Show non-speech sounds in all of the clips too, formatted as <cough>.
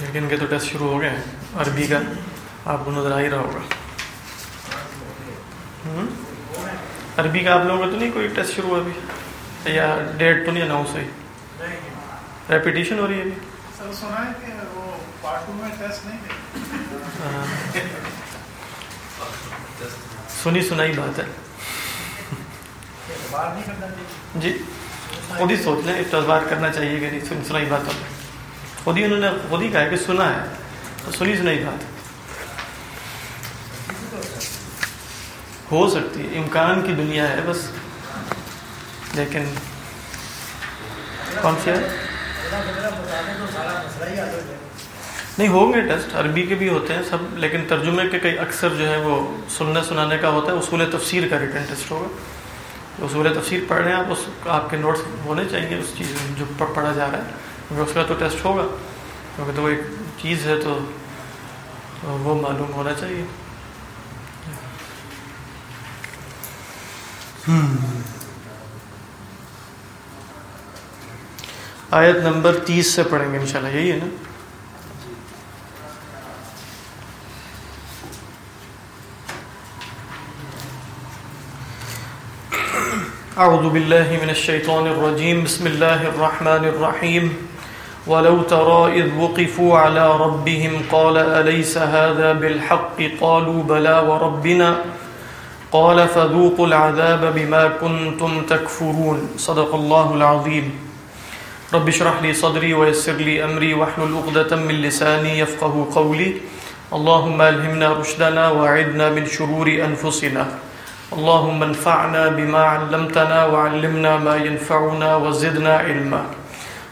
لیکن کے تو ٹیسٹ شروع ہو گئے ہیں عربی کا آپ کو نظر آ ہی رہا ہوگا عربی کا آپ لوگوں کا تو نہیں کوئی ٹیسٹ شروع ہوا ابھی یا ڈیٹ تو نہیں اناؤنس ہوئی ریپیٹیشن ہو رہی ہے ابھی سنی سنائی بات ہے جی خود ہی سوچ لیں اعتبار کرنا چاہیے کہ نہیں سنی سنائی بات خود ہی انہوں نے خود ہی کہا کہ سنا ہے، تو سنی سنائی بات۔ ہو سکتی ہے، امکان کی دنیا ہے بس۔ لیکن کون سی ہے؟ نہیں، ہوں گے ٹیسٹ۔ عربی کے بھی ہوتے ہیں سب، لیکن ترجمے کے کئی اکثر جو ہے وہ سننے سنانے کا ہوتا ہے۔ اصول تفسیر کا ریٹرن ٹیسٹ ہوگا۔ اصول تفسیر پڑھ رہے ہیں آپ، اس، آپ کے نوٹس ہونے چاہیے اس چیز جو پڑھا جا رہا ہے۔ کیونکہ اس کا تو ٹیسٹ ہوگا کیونکہ تو وہ ایک چیز ہے تو وہ معلوم ہونا چاہیے آیت نمبر تیس سے پڑھیں گے انشاءاللہ یہی ہے نا أعوذ بالله من الشيطان الرجيم بسم الله الرحمن الرحيم ولو ترى إذ وقفوا على ربهم قال أليس هذا بالحق قالوا بلى وربنا قال فذوقوا العذاب بما كنتم تكفرون صدق الله العظيم رب اشرح لي صدري ويسر لي أمري واحلل عقدة من لساني يفقه قولي اللهم ألهمنا رشدنا وأعذنا من شرور أنفسنا اللهم انفعنا بما علمتنا وعلمنا ما ينفعنا وزدنا علما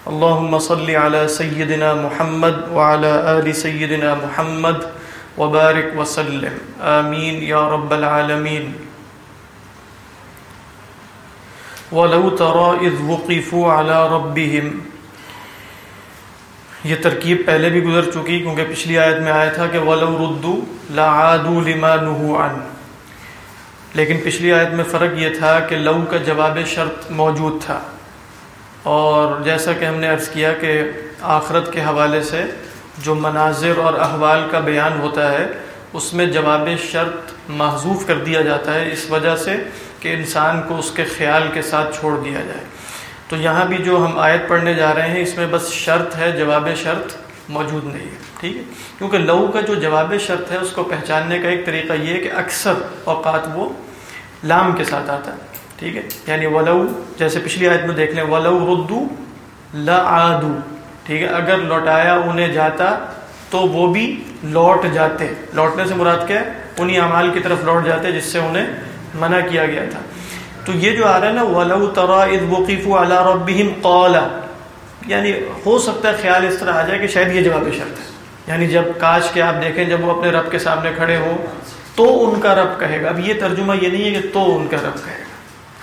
اللهم صل على سيدنا محمد وعلى آل سيدنا محمد وبارك وسلم. آمين يا رب العالمين. ولو ترى إذ وقفوا على ربهم. یہ ترکیب پہلے بھی گزر چکی کیونکہ پچھلی آیت میں آیا تھا کہ ولو ردو لا عادوا لما نهوا عنه لیکن پچھلی آیت میں فرق یہ تھا کہ لو کا جواب شرط موجود تھا۔ اور جیسا کہ ہم نے عرض کیا کہ آخرت کے حوالے سے جو مناظر اور احوال کا بیان ہوتا ہے، اس میں جواب شرط محضوف کر دیا جاتا ہے، اس وجہ سے کہ انسان کو اس کے خیال کے ساتھ چھوڑ دیا جائے۔ تو یہاں بھی جو ہم آیت پڑھنے جا رہے ہیں، اس میں بس شرط ہے، جواب شرط موجود نہیں ہے، ٹھیک ہے؟ کیونکہ لو کا جو جواب شرط ہے، اس کو پہچاننے کا ایک طریقہ یہ ہے کہ اکثر اوقات وہ لام کے ساتھ آتا ہے۔ ٹھیک ہے؟ یعنی ولو، جیسے پچھلی آیت میں دیکھ لیں، ولو ردو لعادو۔ ٹھیک ہے؟ اگر لوٹایا انہیں جاتا تو وہ بھی لوٹ جاتے۔ لوٹنے سے مراد کیا ہے؟ انہی اعمال کی طرف لوٹ جاتے، جس سے انہیں منع کیا گیا تھا۔ تو یہ جو آ رہا ہے نا، ولو ترا اذ وقفوا على ربهم قال یعنی ہو سکتا ہے خیال اس طرح آ جائے کہ شاید یہ جواب شرط ہے۔ یعنی جب کاش کے آپ دیکھیں، جب وہ اپنے رب کے سامنے کھڑے ہوں، تو ان کا رب کہے گا۔ اب یہ ترجمہ یہ نہیں ہے کہ تو ان کا رب کہے گا۔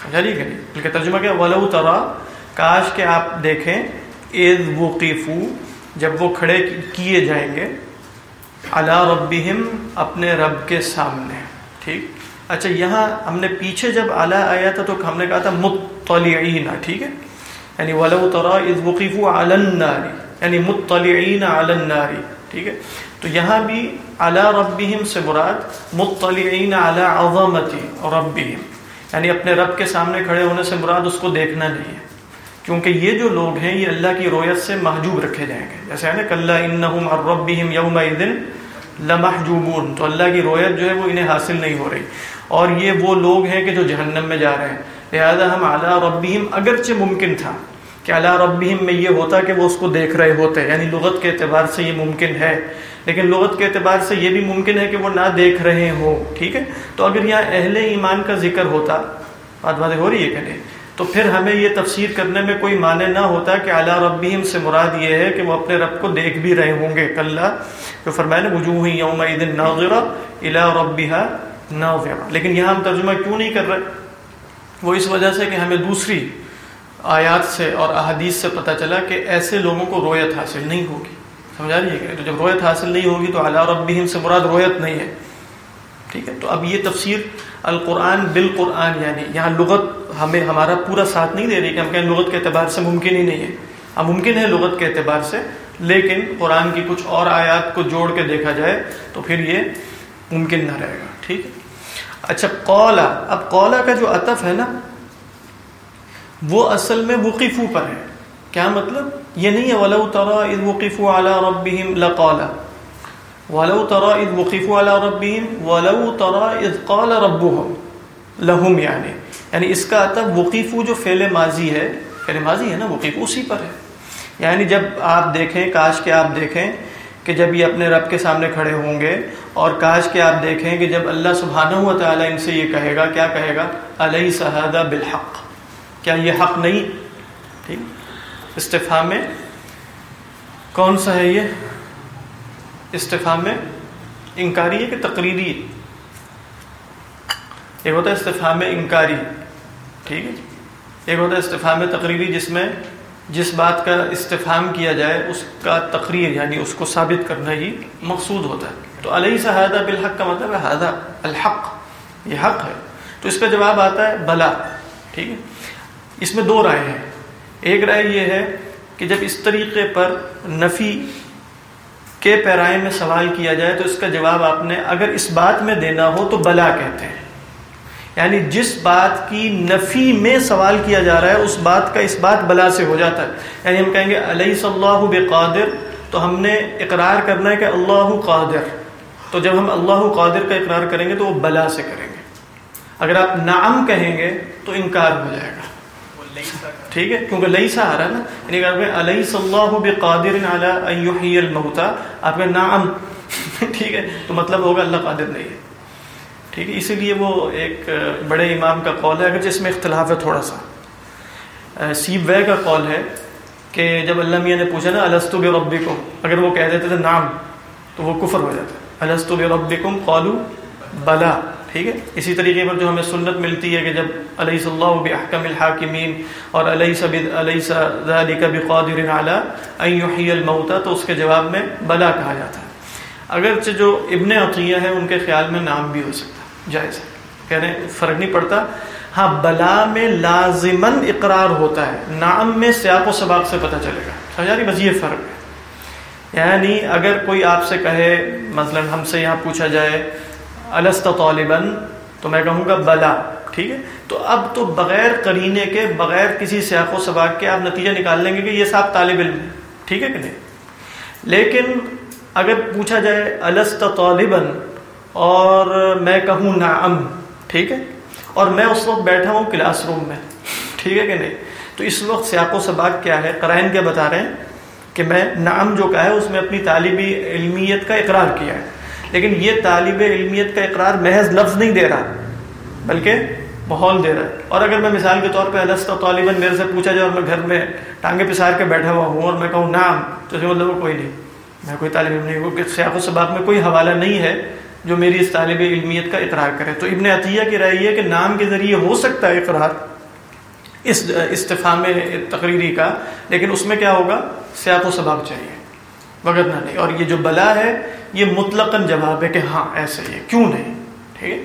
سمجھا نہیں کہ نہیں بلکہ ترجمہ کیا، ولو ترا کاش کے آپ دیکھیں، اذ وقفو جب وہ کھڑے کیے جائیں گے علی ربہم اپنے رب کے سامنے۔ ٹھیک؟ اچھا یہاں ہم نے پیچھے جب اعلیٰ آیا تھا تو ہم نے کہا تھا مطلعین ٹھیک ہے؟ یعنی ولو ترا اذ وقفوا علی النار۔ یعنی مطلعین علی النار، ٹھیک ہے؟ تو یہاں بھی علی ربہم سے مراد مطلعین علی عظمت ربہم یعنی اپنے رب کے سامنے کھڑے ہونے سے مراد اس کو دیکھنا نہیں ہے۔ کیونکہ یہ جو لوگ ہیں، یہ اللہ کی رویت سے محجوب رکھے جائیں گے۔ جیسے ہے نا کلّہ انہم عن اللہ کہ میں اعلیٰ ربہم میں یہ ہوتا کہ وہ اس کو دیکھ رہے ہوتے یعنی لغت کے اعتبار سے یہ ممکن ہے۔ لیکن لغت کے اعتبار سے یہ بھی ممکن ہے کہ وہ نہ دیکھ رہے ہوں، ٹھیک ہے؟ تو اگر یہاں اہل ایمان کا ذکر ہوتا، بات باتیں ہو رہی ہے کہ نہیں؟ تو پھر ہمیں یہ تفسیر کرنے میں کوئی معنی نہ ہوتا کہ اعلیٰ ربہم سے مراد یہ ہے کہ وہ اپنے رب کو دیکھ بھی رہے ہوں گے کل جو فرمائے وجوہ یوم عید ناظرہ الا ربها ناظرہ۔ لیکن یہاں ہم ترجمہ کیوں نہیں کر رہے؟ وہ اس وجہ سے کہ ہمیں دوسری آیات سے اور احادیث سے پتہ چلا کہ ایسے لوگوں کو رویت حاصل نہیں ہوگی۔ سمجھا رہی ہے تو جب رویت حاصل نہیں ہوگی تو اعلیٰ ربہم سے مراد رویت نہیں ہے۔ ٹھیک ہے، تو اب یہ تفسیر القرآن بالقرآن یعنی یہاں لغت ہمیں ہمارا پورا ساتھ نہیں دے رہی کہ ہم کہیں لغت کے اعتبار سے ممکن ہی نہیں ہے۔ اب ممکن ہے لغت کے اعتبار سے، لیکن قرآن کی کچھ اور آیات کو جوڑ کے دیکھا جائے تو پھر یہ ممکن نہ رہے گا۔ ٹھیک ہے۔ اچھا قولا اب قولا کا جو عطف ہے نا وہ اصل میں وقفو پر ہے کیا مطلب؟ یہ نہیں ہے ولو ترا اذ وقفوا على ربهم لقالا ولو ترا اذ وقفوا على ربهم ولو ترا اذ قال ربهم لهم یعنی۔ یعنی اس کا عطف وقفو جو فعل ماضی ہے، فعل ماضی ہے نا، وقفو اسی پر ہے۔ یعنی جب آپ دیکھیں، کاش کہ آپ دیکھیں کہ جب یہ اپنے رب کے سامنے کھڑے ہوں گے اور کاش کہ آپ دیکھیں کہ جب اللہ سبحانہ و تعالیٰ ان سے یہ کہے گا، کیا کہے گا؟ علیہ صحادہ بالحق۔ کیا یہ حق نہیں؟ ٹھیک۔ استفام میں کون سا ہے یہ؟ استفام میں انکاری ہے کہ تقریری ایک ہوتا ہے استفام میں انکاری، ٹھیک ہے جی۔ ایک ہوتا ہے استفام میں تقریری جس میں جس بات کا استفام کیا جائے، اس کا تقریر یعنی اس کو ثابت کرنا ہی مقصود ہوتا ہے۔ تو علیہ صحادہ بالحق کا مطلب ہے ہادہ الحق یہ حق ہے۔ تو اس کا جواب آتا ہے، بلا ٹھیک ہے۔ اس میں دو رائے ہیں۔ ایک رائے یہ ہے کہ جب اس طریقے پر نفی کے پیرائے میں سوال کیا جائے تو اس کا جواب آپ نے اگر اس بات میں دینا ہو تو بلا کہتے ہیں۔ یعنی جس بات کی نفی میں سوال کیا جا رہا ہے، اس بات کا اس بات بلا سے ہو جاتا ہے۔ یعنی ہم کہیں گے علیہ صلی اللہ بقادر؟ تو ہم نے اقرار کرنا ہے کہ اللہ قادر۔ تو جب ہم اللہ قادر کا اقرار کریں گے تو وہ بلا سے کریں گے۔ اگر آپ نعم کہیں گے تو انکار ہو جائے گا۔ ٹھیک ہے؟ کیونکہ لئی سا آ رہا ہے نا یعنی اگر علیہ صلی اللہ بقادر علی یحیی الموتى آپ کا نعم، <laughs> ٹھیک ہے؟ تو مطلب ہوگا اللہ قادر نہیں ہے۔ ٹھیک ہے؟ اسی لیے وہ ایک بڑے امام کا قول ہے، اگرچہ اس میں اختلاف ہے تھوڑا سا۔ سیب وے کا قول ہے کہ جب اللہ میاں نے پوچھا نا السط بربکم، اگر وہ کہہ دیتے تھے نام تو وہ کفر ہو جاتا۔ السط بربکم قالوا بلا۔ ٹھیک ہے؟ اسی طریقے پر جو ہمیں سنت ملتی ہے کہ جب علیہ صلی اللہ بحکم الحاکمین اور علیہ سب علیہ ذالک بقادر علی ان تو اس کے جواب میں بلا کہا جاتا ہے۔ اگرچہ جو ابن عطیہ ہے ان کے خیال میں نام بھی ہو سکتا جائز ہے۔ کہہ رہے ہیں، فرق نہیں پڑتا۔ ہاں بلا میں لازمن اقرار ہوتا ہے۔ نام میں سیاق و سباق سے پتہ چلے گا۔ سمجھا رہی؟ بس یہ فرق ہے۔ یعنی اگر کوئی آپ سے کہے، مثلا ہم سے یہاں پوچھا جائے الست طالباً؟ تو میں کہوں گا بلا، ٹھیک ہے؟ تو اب تو بغیر قرینے کے، بغیر کسی سیاق و سباق کے آپ نتیجہ نکال لیں گے کہ یہ صاحب طالب علم ٹھیک ہے کہ نہیں؟ لیکن اگر پوچھا جائے الست طالباً اور میں کہوں نعم، ٹھیک ہے؟ اور میں اس وقت بیٹھا ہوں کلاس روم میں، ٹھیک ہے کہ نہیں؟ تو اس وقت سیاق و سباق کیا ہے؟ قرائن کیا بتا رہے ہیں کہ میں نعم جو کہا ہے، اس میں اپنی طالبی علمیت کا اقرار کیا ہے۔ لیکن یہ طالب علمیت کا اقرار محض لفظ نہیں دے رہا، بلکہ ماحول دے رہا ہے۔ اور اگر میں مثال کے طور پہ السط طالباً میرے سے پوچھا جائے اور میں گھر میں ٹانگے پسار کے بیٹھا ہوا ہوں اور میں کہوں نام تو اس مطلب کوئی نہیں، میں کوئی طالب علم نہیں ہوں سیاق و سباق میں کوئی حوالہ نہیں ہے جو میری اس طالب علمیت کا اقرار کرے۔ تو ابن عطیہ کی رائے یہ کہ نام کے ذریعے ہو سکتا ہے اقرار اس استفام تقریری کا، لیکن اس میں کیا ہوگا؟ سیاق و سباق چاہیے۔ وغیرہ نہیں۔ اور یہ جو بلا ہے یہ مطلق جواب ہے کہ ہاں ایسا ہی ہے۔ کیوں نہیں؟ ٹھیک ہے؟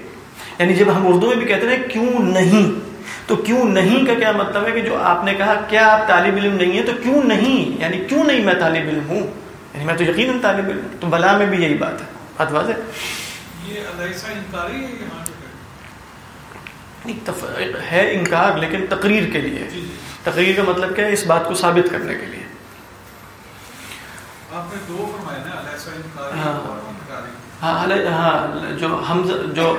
یعنی جب ہم اردو میں بھی کہتے ہیں کیوں نہیں؟ تو کیوں نہیں کا کیا مطلب ہے کہ جو آپ نے کہا کیا آپ طالب علم نہیں ہے تو کیوں نہیں؟ یعنی کیوں نہیں میں طالب علم ہوں؟ یعنی میں تو یقیناً طالب علم تو بلا میں بھی یہی بات ہے۔ بات واضح ہے؟ انکار لیکن تقریر کے لیے۔ تقریر کا مطلب کیا ہے؟ اس بات کو ثابت کرنے کے لیے۔ ہاں۔ ہاں جو ہم جو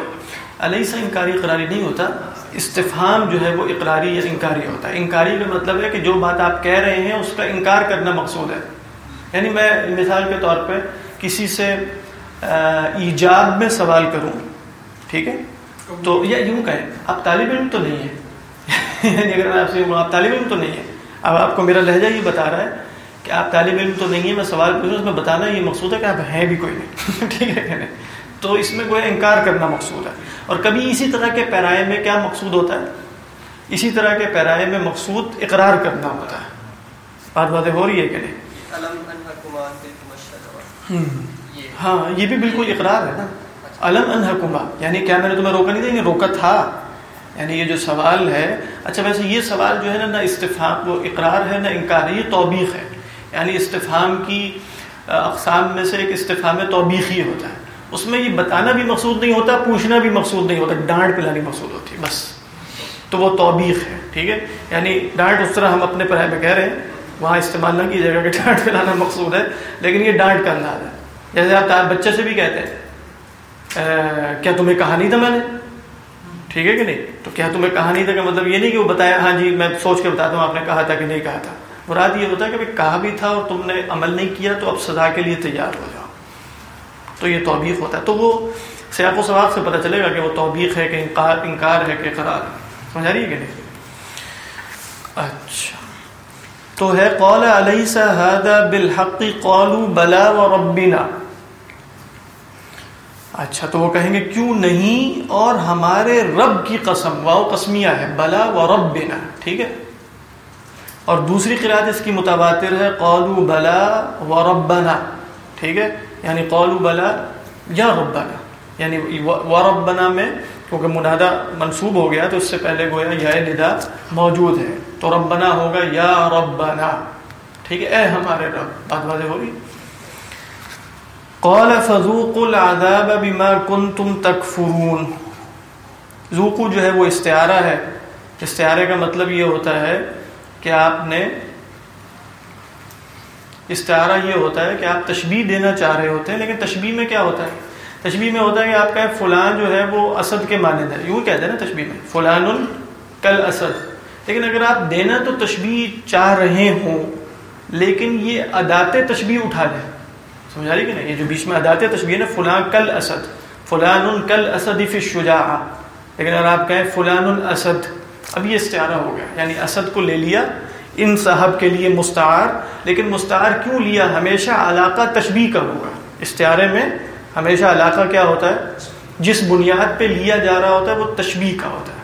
علیہ سا انکاری اقراری نہیں ہوتا استفہام جو ہے وہ اقراری یا انکاری ہوتا ہے۔ انکاری کا مطلب ہے کہ جو بات آپ کہہ رہے ہیں اس کا انکار کرنا مقصود ہے۔ یعنی میں مثال کے طور پہ کسی سے ایجاب میں سوال کروں ٹھیک ہے؟ تو یا یوں کہیں آپ طالب علم تو نہیں ہے <laughs> یعنی اگر میں آپ سے آپ طالب علم تو نہیں ہے اب آپ کو میرا لہجہ یہ بتا رہا ہے کہ آپ طالب علم تو نہیں ہے میں سوال پوچھوں اس میں بتانا یہ مقصود ہے کہ آپ ہیں بھی کوئی نہیں۔ <laughs> ٹھیک ہے کہ نہیں؟ تو اس میں کوئی انکار کرنا مقصود ہے۔ اور کبھی اسی طرح کے پیرائے میں کیا مقصود ہوتا ہے؟ اسی طرح کے پیرائے میں مقصود اقرار کرنا ہوتا ہے۔ بات باتیں ہو رہی ہے کہ نہیں؟ ہاں یہ بھی بالکل اقرار ہے نا۔ علم انحکما یعنی کیا میں نے تمہیں روکا نہیں تھا؟ روکا تھا۔ یعنی یہ جو سوال ہے اچھا ویسے یہ سوال جو ہے نا نہ استفام وہ اقرار ہے نہ انکار ہے یہ توبیخ ہے۔ یعنی استفام کی اقسام میں سے ایک استفام توبیخ ہی ہوتا ہے۔ اس میں یہ بتانا بھی مقصود نہیں ہوتا، پوچھنا بھی مقصود نہیں ہوتا، ڈانٹ پلانی مقصود ہوتی ہے، بس۔ تو وہ توبیخ ہے، ٹھیک ہے؟ یعنی ڈانٹ اس طرح ہم اپنے پڑھائی میں کہہ رہے ہیں، وہاں استعمال نہ کیجیے گا کہ ڈانٹ پلانا مقصود ہے، لیکن یہ ڈانٹ کا انداز ہے۔ جیسے آپ بچے سے بھی کہتے ہیں کیا تمہیں کہا نہیں تھا میں نے؟ ٹھیک ہے کہ نہیں؟ تو کیا تمہیں کہا نہیں تھا کہ مطلب یہ نہیں کہ وہ بتایا ہاں جی میں سوچ کے بتاتا ہوں، آپ نے کہا تھا کہ نہیں کہا تھا۔ مراد یہ ہوتا ہے کہ کہا بھی تھا اور تم نے عمل نہیں کیا تو اب سزا کے لیے تیار ہو جاؤ۔ تو یہ توبیخ ہوتا ہے۔ تو وہ سیاق و سواب سے پتہ چلے گا کہ وہ توبیخ ہے کہ انکار انکار ہے کہ قرار سمجھا رہی ہے کہ نہیں؟ اچھا۔ تو ہے قول علیہ هذا بالحق قالوا بلا وربنا اچھا تو وہ کہیں گے کیوں نہیں اور ہمارے رب کی قسم واؤ قسمیہ ہے، بلا وربنا ٹھیک ہے؟ اور دوسری قرآت اس کی متبادر ہے قولو بلا وربنا. ٹھیک ہے؟ یعنی قولو بلا یا ربنا. یعنی وربنا میں کیونکہ منادہ منصوب ہو گیا تو اس سے پہلے گویا یا ندا موجود ہے۔ تو ربنا ہوگا یا ربنا. ٹھیک ہے؟ اے ہمارے رب، بات واضح ہوگی قال فذوقوا العذاب بما كنتم تکفرون. ذوقو جو ہے وہ استعارہ ہے۔ استعارے کا مطلب یہ ہوتا ہے کہ آپ نے استعارہ یہ ہوتا ہے کہ آپ تشبیح دینا چاہ رہے ہوتے ہیں، لیکن تشبیح میں کیا ہوتا ہے؟ تشبیح میں ہوتا ہے کہ آپ کا فلان جو ہے وہ اسد کے مانند ہے یوں کہتے ہیں نا تشبیح میں فلان کل اسد۔ لیکن اگر آپ دینا تو تشبیح چاہ رہے ہوں، لیکن یہ ادات تشبیح اٹھا لیں۔ سمجھا رہی کہ نہیں؟ یہ جو بیچ میں ادات تشبیح ہے نا فلاں کل اسد فلان کل اسد فی الشجاع لیکن اگر آپ کہیں فلان الاسد اب یہ استعارہ ہو گیا۔ یعنی اسد کو لے لیا، ان صاحب کے لیے مستعار، لیکن مستعار کیوں لیا؟ ہمیشہ علاقہ تشبیح کا ہوگا۔ استعارے میں ہمیشہ علاقہ کیا ہوتا ہے؟ جس بنیاد پہ لیا جا رہا ہوتا ہے، وہ تشبیح کا ہوتا ہے۔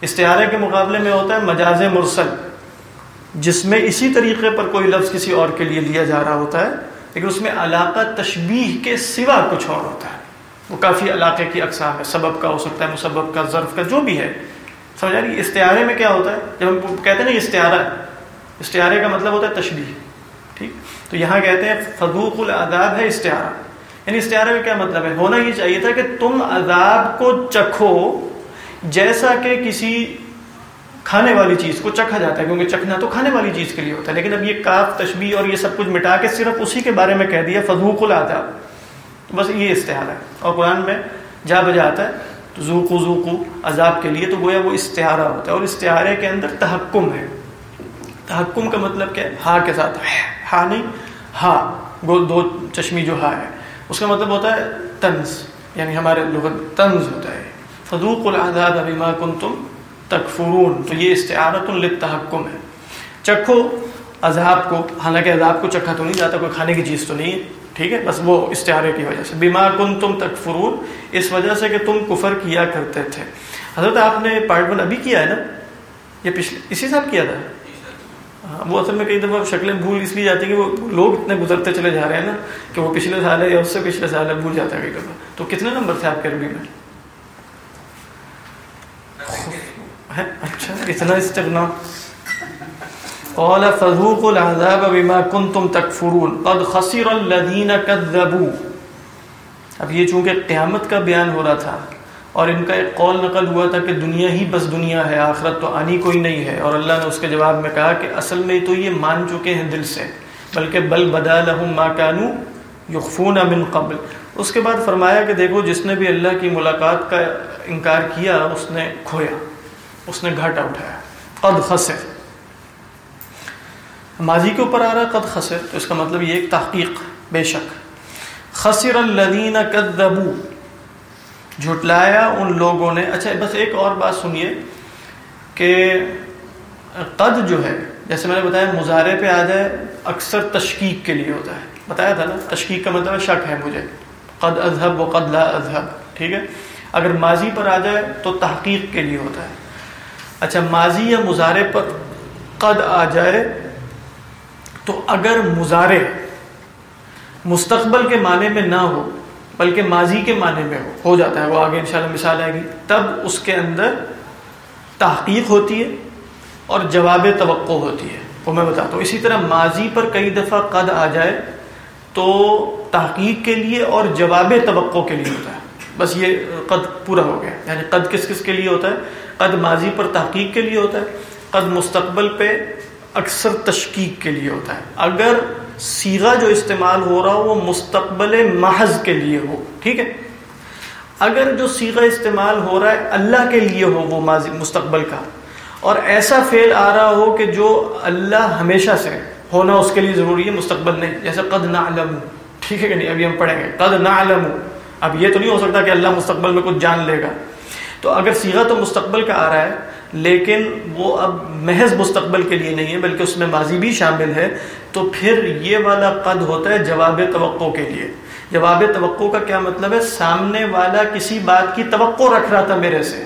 استعارے کے مقابلے میں ہوتا ہے مجاز مرسل، جس میں اسی طریقے پر کوئی لفظ کسی اور کے لیے لیا جا رہا ہوتا ہے، لیکن اس میں علاقہ تشبیح کے سوا کچھ اور ہوتا ہے۔ وہ کافی علاقے کی اقسام ہے، سبب کا ہو سکتا ہے، مسبب کا، ظرف کا، جو بھی ہے۔ سمجھا رہی استعارے میں کیا ہوتا ہے؟ جب ہم کہتے ہیں نا استعارہ ہے، استعارے کا مطلب ہوتا ہے تشبیح ٹھیک؟ تو یہاں کہتے ہیں فضوق العذاب ہے استعارہ یعنی استعارے میں کیا مطلب ہے؟ ہونا یہ چاہیے تھا کہ تم عذاب کو چکھو جیسا کہ کسی کھانے والی چیز کو چکھا جاتا ہے، کیونکہ چکھنا تو کھانے والی چیز کے لیے ہوتا ہے، لیکن اب یہ کاف تشبیح اور یہ سب کچھ مٹا کے صرف اسی کے بارے میں کہہ دیا فضوق العذاب، بس یہ استعارہ ہے۔ اور قرآن میں جا بجا آتا ہے تو ذوقو ذوقو عذاب کے لیے تو گویا وہ استعارہ ہوتا ہے اور استعارے کے اندر تحکم ہے۔ تحکم کا مطلب کیا ہے؟ ہا کے ساتھ ہا نہیں، ہا گو دو چشمی جو ہا ہے، اس کا مطلب ہوتا ہے طنز یعنی ہمارے لغت طنز ہوتا ہے۔ فضوق العذاب بما کنتم تکفرون، تو یہ استعارت للتحکم ہے۔ چکھو عذاب کو، حالانکہ عذاب کو چکھا تو نہیں جاتا، کوئی کھانے کی چیز تو نہیں ہے۔ ٹھیک ہے؟ بس وہ استعارے کی وجہ سے۔ بیمار کن تم تک فرون اس وجہ سے کہ تم کفر کیا کرتے تھے۔ حضرت آپ نے پارٹ ون ابھی کیا ہے نا؟ یہ پچھلے؟ اسی سال کیا تھا؟ ہاں وہ اصل میں کئی دفعہ شکلیں بھول اس لیے جاتی ہیں کہ وہ لوگ اتنے گزرتے چلے جا رہے ہیں نا کہ وہ پچھلے سال ہے یا اس سے پچھلے سال ہے بھول جاتا ہے کئی دفعہ۔ تو کتنے نمبر تھے آپ کے عربی میں؟ اچھا اتنا استغنا قال فذوقوا العذاب بما كنتم تكفرون. قد خسر الذين كذبوا. اب یہ چونکہ قیامت کا بیان ہو رہا تھا اور ان کا ایک قول نقل ہوا تھا کہ دنیا ہی بس دنیا ہے، آخرت تو آنی کوئی نہیں ہے۔ اور اللہ نے اس کے جواب میں کہا کہ اصل میں تو یہ مان چکے ہیں دل سے، بلکہ بل بدا لهم ما كانوا يخفون من قبل۔ اس کے بعد فرمایا کہ دیکھو، جس نے بھی اللہ کی ملاقات کا انکار کیا، اس نے کھویا، اس نے گھاٹا اٹھایا۔ قد خسر۔ ماضی کے اوپر آ رہا قد خسر تو اس کا مطلب یہ ایک تحقیق، بے شک۔ خسر الذین کذبوا۔ جھٹلایا ان لوگوں نے۔ اچھا بس ایک اور بات سنیے کہ قد جو ہے، جیسے میں نے بتایا مظاہرے پہ آ جائے، اکثر تشکیق کے لیے ہوتا ہے۔ بتایا تھا نا، تشکیق کا مطلب شک ہے مجھے۔ قد اذہب و قد لا اذہب، ٹھیک ہے؟ اگر ماضی پر آ جائے تو تحقیق کے لیے ہوتا ہے۔ اچھا ماضی یا مظاہرے پر قد آ جائے تو اگر مظاہرے مستقبل کے معنی میں نہ ہو، بلکہ ماضی کے معنی میں ہو ہو جاتا ہے، وہ آگے انشاءاللہ مثال آئے گی، تب اس کے اندر تحقیق ہوتی ہے اور جواب توقع ہوتی ہے۔ وہ میں بتاتا ہوں، اسی طرح ماضی پر کئی دفعہ قد آ جائے تو تحقیق کے لیے اور جواب توقع کے لیے ہوتا ہے۔ بس یہ قد پورا ہو گیا یعنی قد کس کس کے لیے ہوتا ہے؟ قد ماضی پر تحقیق کے لیے ہوتا ہے، قد مستقبل پہ اکثر تشکیق کے لیے ہوتا ہے۔ اگر سیگا جو استعمال ہو رہا ہو وہ مستقبل محض کے لیے ہو، ٹھیک ہے؟ اگر جو سیگا استعمال ہو رہا ہے اللہ کے لیے ہو وہ ماضی، مستقبل کا۔ اور ایسا فعل آ رہا ہو کہ جو اللہ ہمیشہ سے ہونا اس کے لیے ضروری ہے، مستقبل نہیں۔ جیسے قد نعلم، ٹھیک ہے کہ نہیں؟ ابھی ہم پڑھیں گے۔ قد نعلم، اب یہ تو نہیں ہو سکتا کہ اللہ مستقبل میں کچھ جان لے گا۔ تو اگر سیگا تو مستقبل کا آ رہا ہے لیکن وہ اب محض مستقبل کے لیے نہیں ہے، بلکہ اس میں ماضی بھی شامل ہے۔ تو پھر یہ والا قد ہوتا ہے جواب توقع کے لیے۔ جواب توقع کا کیا مطلب ہے؟ سامنے والا کسی بات کی توقع رکھ رہا تھا میرے سے۔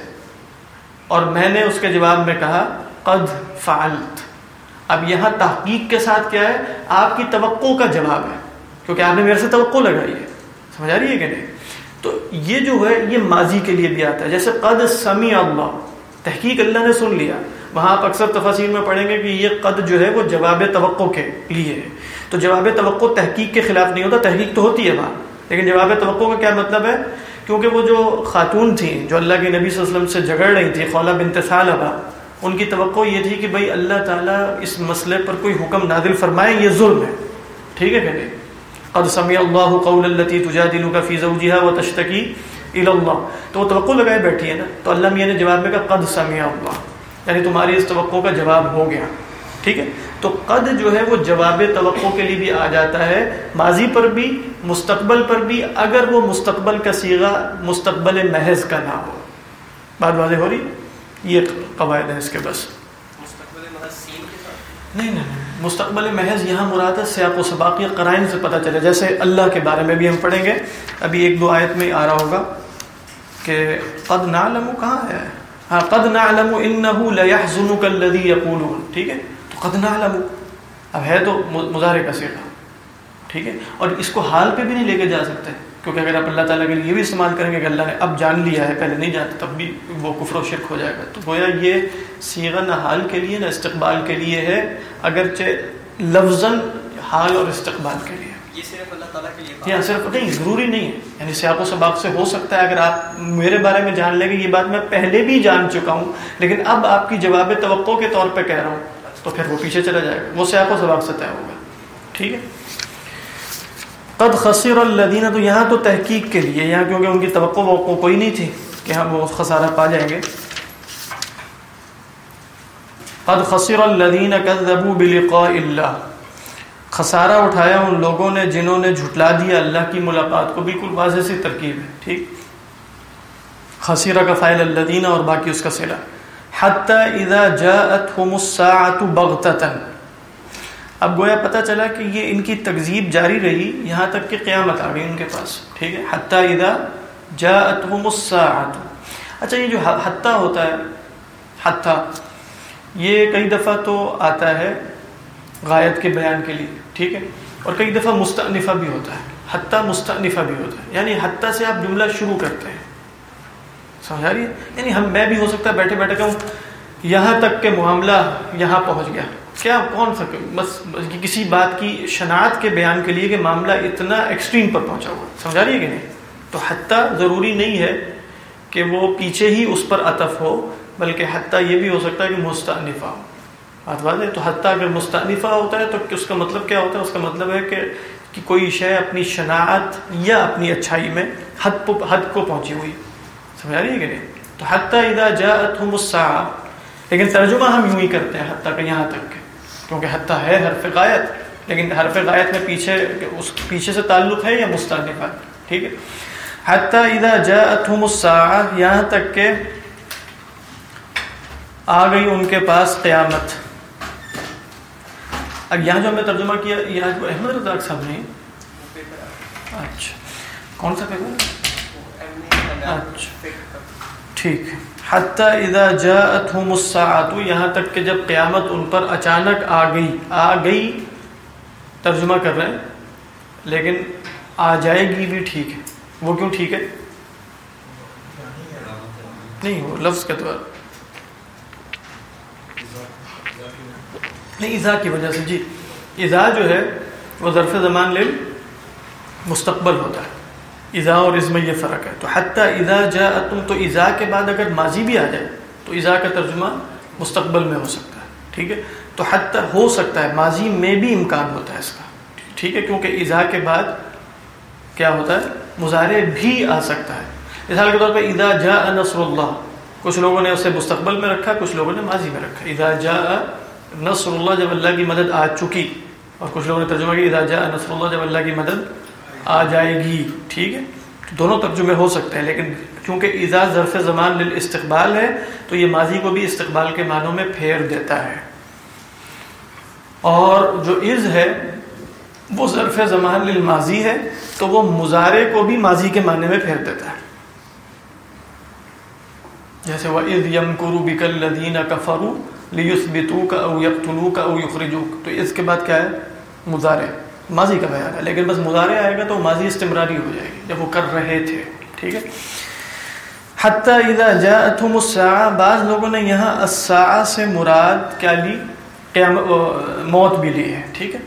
اور میں نے اس کے جواب میں کہا، قد فعلت۔ اب یہاں تحقیق کے ساتھ کیا ہے؟ آپ کی توقع کا جواب ہے۔ کیونکہ آپ نے میرے سے توقع لگائی ہے۔ سمجھ آ رہی ہے کہ نہیں؟ تو یہ جو ہے، یہ ماضی کے لیے بھی آتا ہے۔ جیسے قد سمیع اللہ۔ تحقیق اللہ نے سن لیا۔ وہاں آپ اکثر تفاصیر میں پڑھیں گے کہ یہ قد جو ہے وہ جواب توقع کے لیے ہے۔ تو جواب توقع تحقیق کے خلاف نہیں ہوتا، تحقیق تو ہوتی ہے وہاں۔ لیکن جواب توقع کا کیا مطلب ہے؟ کیونکہ وہ جو خاتون تھیں، جو اللہ کے نبی صلی اللہ علیہ وسلم سے جھگڑ رہی تھی خولہ بنت ثعلبہ ان کی توقع یہ تھی کہ بھائی اللہ تعالیٰ اس مسئلے پر کوئی حکم نادل فرمائے، یہ ظلم ہے۔ ٹھیک ہے کہ نہیں؟ قد سمع اللہ قول التي تجادلك في زوجها وتشتكي الى اللہ تو وہ توقع لگائے بیٹھی ہے نا تو اللہ میاں نے جواب میں کہا قد سمع اللہ۔ یعنی تمہاری اس توقع کا جواب ہو گیا۔ ٹھیک ہے؟ تو قد جو ہے وہ جواب توقع کے لیے بھی آ جاتا ہے۔ ماضی پر بھی مستقبل پر بھی اگر وہ مستقبل کا سیغہ مستقبل محض کا نہ ہو۔ بات واضح ہو رہی یہ قواعد ہیں اس کے بس۔ نہیں نہیں۔ مستقبل محض یہاں مراد ہے سیاق و سباق یا قرائن سے پتہ چلے۔ جیسے اللہ کے بارے میں بھی ہم پڑھیں گے۔ ابھی ایک دو آیت میں آ رہا ہوگا۔ کہ قد نعلم کہاں ہے؟ ہاں قد نعلم انه ليحزنك الذي يقولون ٹھیک ہے؟ تو قد نعلم۔ اب ہے تو مظاہرے کا صیغہ ٹھیک ہے؟ اور اس کو حال پہ بھی نہیں لے کے جا سکتے، کیونکہ اگر آپ اللہ تعالیٰ کے لیے بھی استعمال کریں گے کہ اللہ نے اب جان لیا ہے، پہلے نہیں جانتا تب بھی وہ کفر و شرک ہو جائے گا۔ تو گویا یہ سیغہ نہ حال کے لیے، نہ استقبال کے لیے ہے، اگرچہ لفظ حال اور استقبال کے لیے۔ یہ صرف اللہ تعالیٰ کے لیے جی ہاں، صرف نہیں، ضروری نہیں ہے۔ یعنی سیاق و سباق سے ہو سکتا ہے، اگر آپ میرے بارے میں جان لیں گے، یہ بات میں پہلے بھی جان چکا ہوں، لیکن اب آپ کی جواب توقع کے طور پہ کہہ رہا ہوں، تو پھر وہ پیچھے چلا جائے گا۔ وہ سیاق و سباق سے طے ہوگا۔ ٹھیک ہے؟ قد خسر الدین تو یہاں تو تحقیق کے لیے، یہاں کیونکہ ان کی توقع وقع کوئی نہیں تھی کہ ہم وہ خسارہ پا جائیں گے۔ قد خسر الدین كذبوا بلقاء اللہ۔ خسارہ اٹھایا ان لوگوں نے جنہوں نے جھٹلا دیا۔ اللہ کی ملاقات کو بالکل واضح سی ترکیب ہے، ٹھیک۔ خسیرہ کا فائل الدین اور باقی اس کا سلا۔ حتی اذا جاءتهم الساعة اب گویا پتہ چلا کہ یہ ان کی تکذیب جاری رہی، یہاں تک کہ قیامت آ گئی ان کے پاس، ٹھیک ہے۔ حتی اذا جاءتهم الساعة۔ اچھا یہ جو حتی ہوتا ہے، حتی، یہ کئی دفعہ تو آتا ہے۔ غایت کے بیان کے لیے، ٹھیک ہے؟ اور کئی دفعہ مستعنفہ بھی ہوتا ہے، حتیٰ مستعنفہ بھی ہوتا ہے یعنی حتیٰ سے آپ جملہ شروع کرتے ہیں۔ سمجھا رہی ہے؟ یعنی ہم، میں بھی ہو سکتا ہے بیٹھے بیٹھے کہوں، یہاں تک کہ معاملہ یہاں پہنچ گیا۔ کیا کون سا بس کسی بات کی شناعت کے بیان کے لیے کہ معاملہ اتنا ایکسٹریم پر پہنچا ہوا سمجھا رہی ہے کہ نہیں؟ تو حتیٰ ضروری نہیں ہے کہ وہ پیچھے ہی اس پر عطف ہو، بلکہ حتیٰ یہ بھی ہو سکتا ہے کہ مستعنفہ ہو۔ واضح تو حتیٰ اگر مستعنفہ ہوتا ہے تو اس کا مطلب کیا ہوتا ہے؟ اس کا مطلب ہے کہ کہ کوئی شے اپنی شناعت یا اپنی اچھائی میں حد حد کو پہنچی ہوئی۔ سمجھا رہی ہے کہ نہیں؟ تو حتیٰ اذا جاءتهم الساعة لیکن ترجمہ ہم یوں ہی کرتے ہیں، حتیٰ کہ یہاں تک کہ کیونکہ حتیٰ ہے حرف غایت، لیکن حرف غایت میں پیچھے اس پیچھے سے تعلق ہے یا مستعنفہ ٹھیک ہے۔ حتیٰ اذا جاءتهم الساعة یہاں تک کہ آ گئی ان کے پاس قیامت۔ اب یہاں جو ہم نے ترجمہ کیا، یہ آج احمد رزاق صاحب نے۔ اچھا۔ کون سا پیپر؟ اچھا۔ ٹھیک حتیٰ اذا جاءتهم الساعة یہاں تک کہ جب قیامت ان پر اچانک آ گئی آ گئی، ترجمہ کر رہے ہیں۔ لیکن آ جائے گی بھی ٹھیک ہے۔ وہ کیوں ٹھیک ہے؟ نہیں، وہ لفظ کے طور نہیں ایزا کی وجہ سے جی ایزا جو ہے، وہ ظرف زمان لل مستقبل ہوتا ہے۔ ایزا اور اس میں یہ فرق ہے۔ تو حتیٰ ایزا جا تم تو ایزا کے بعد اگر ماضی بھی آ جائے، تو ایزا کا ترجمہ مستقبل میں ہو سکتا ہے۔ ٹھیک ہے؟ تو حتیٰ ہو سکتا ہے، ماضی میں بھی امکان ہوتا ہے اس کا۔ ٹھیک ہے؟ کیونکہ ایزا کے بعد کیا ہوتا ہے؟ مظاہرے بھی آ سکتا ہے۔ مثال کے طور پہ ادا جا نصر اللہ، کچھ لوگوں نے اسے مستقبل میں رکھا، کچھ لوگوں نے ماضی میں رکھا۔ ادا جا نصر اللہ جب اللہ کی مدد آ چکی اور کچھ لوگوں نے ترجمہ کیا جا نصر اللہ جب اللہ کی مدد آ جائے گی، ٹھیک ہے؟ دونوں ترجمے ہو سکتے ہیں، لیکن کیونکہ ایزا ظرف زمان استقبال ہے، تو یہ ماضی کو بھی استقبال کے معنوں میں پھیر دیتا ہے۔ اور جو عز ہے، وہ ظرف زمان للماضی ہے، تو وہ مظاہرے کو بھی ماضی کے معنی میں پھیر دیتا ہے۔ جیسے وہ عز یم کرو بکل لدین کفرو لیثبتو کا او یقتلو کا او یخرجو تو اس کے بعد کیا ہے؟ مظاہرے ماضی کا بیان ہے۔ لیکن بس مظاہرے آئے گا تو ماضی استمراری ہو جائے گی۔ جب وہ کر رہے تھے۔ ٹھیک ہے؟ حتیٰ اذا جاءتهم الساعة، بعض لوگوں نے یہاں الساعة سے مراد کیا لی؟ قیام موت بھی لی ہے۔ ٹھیک ہے؟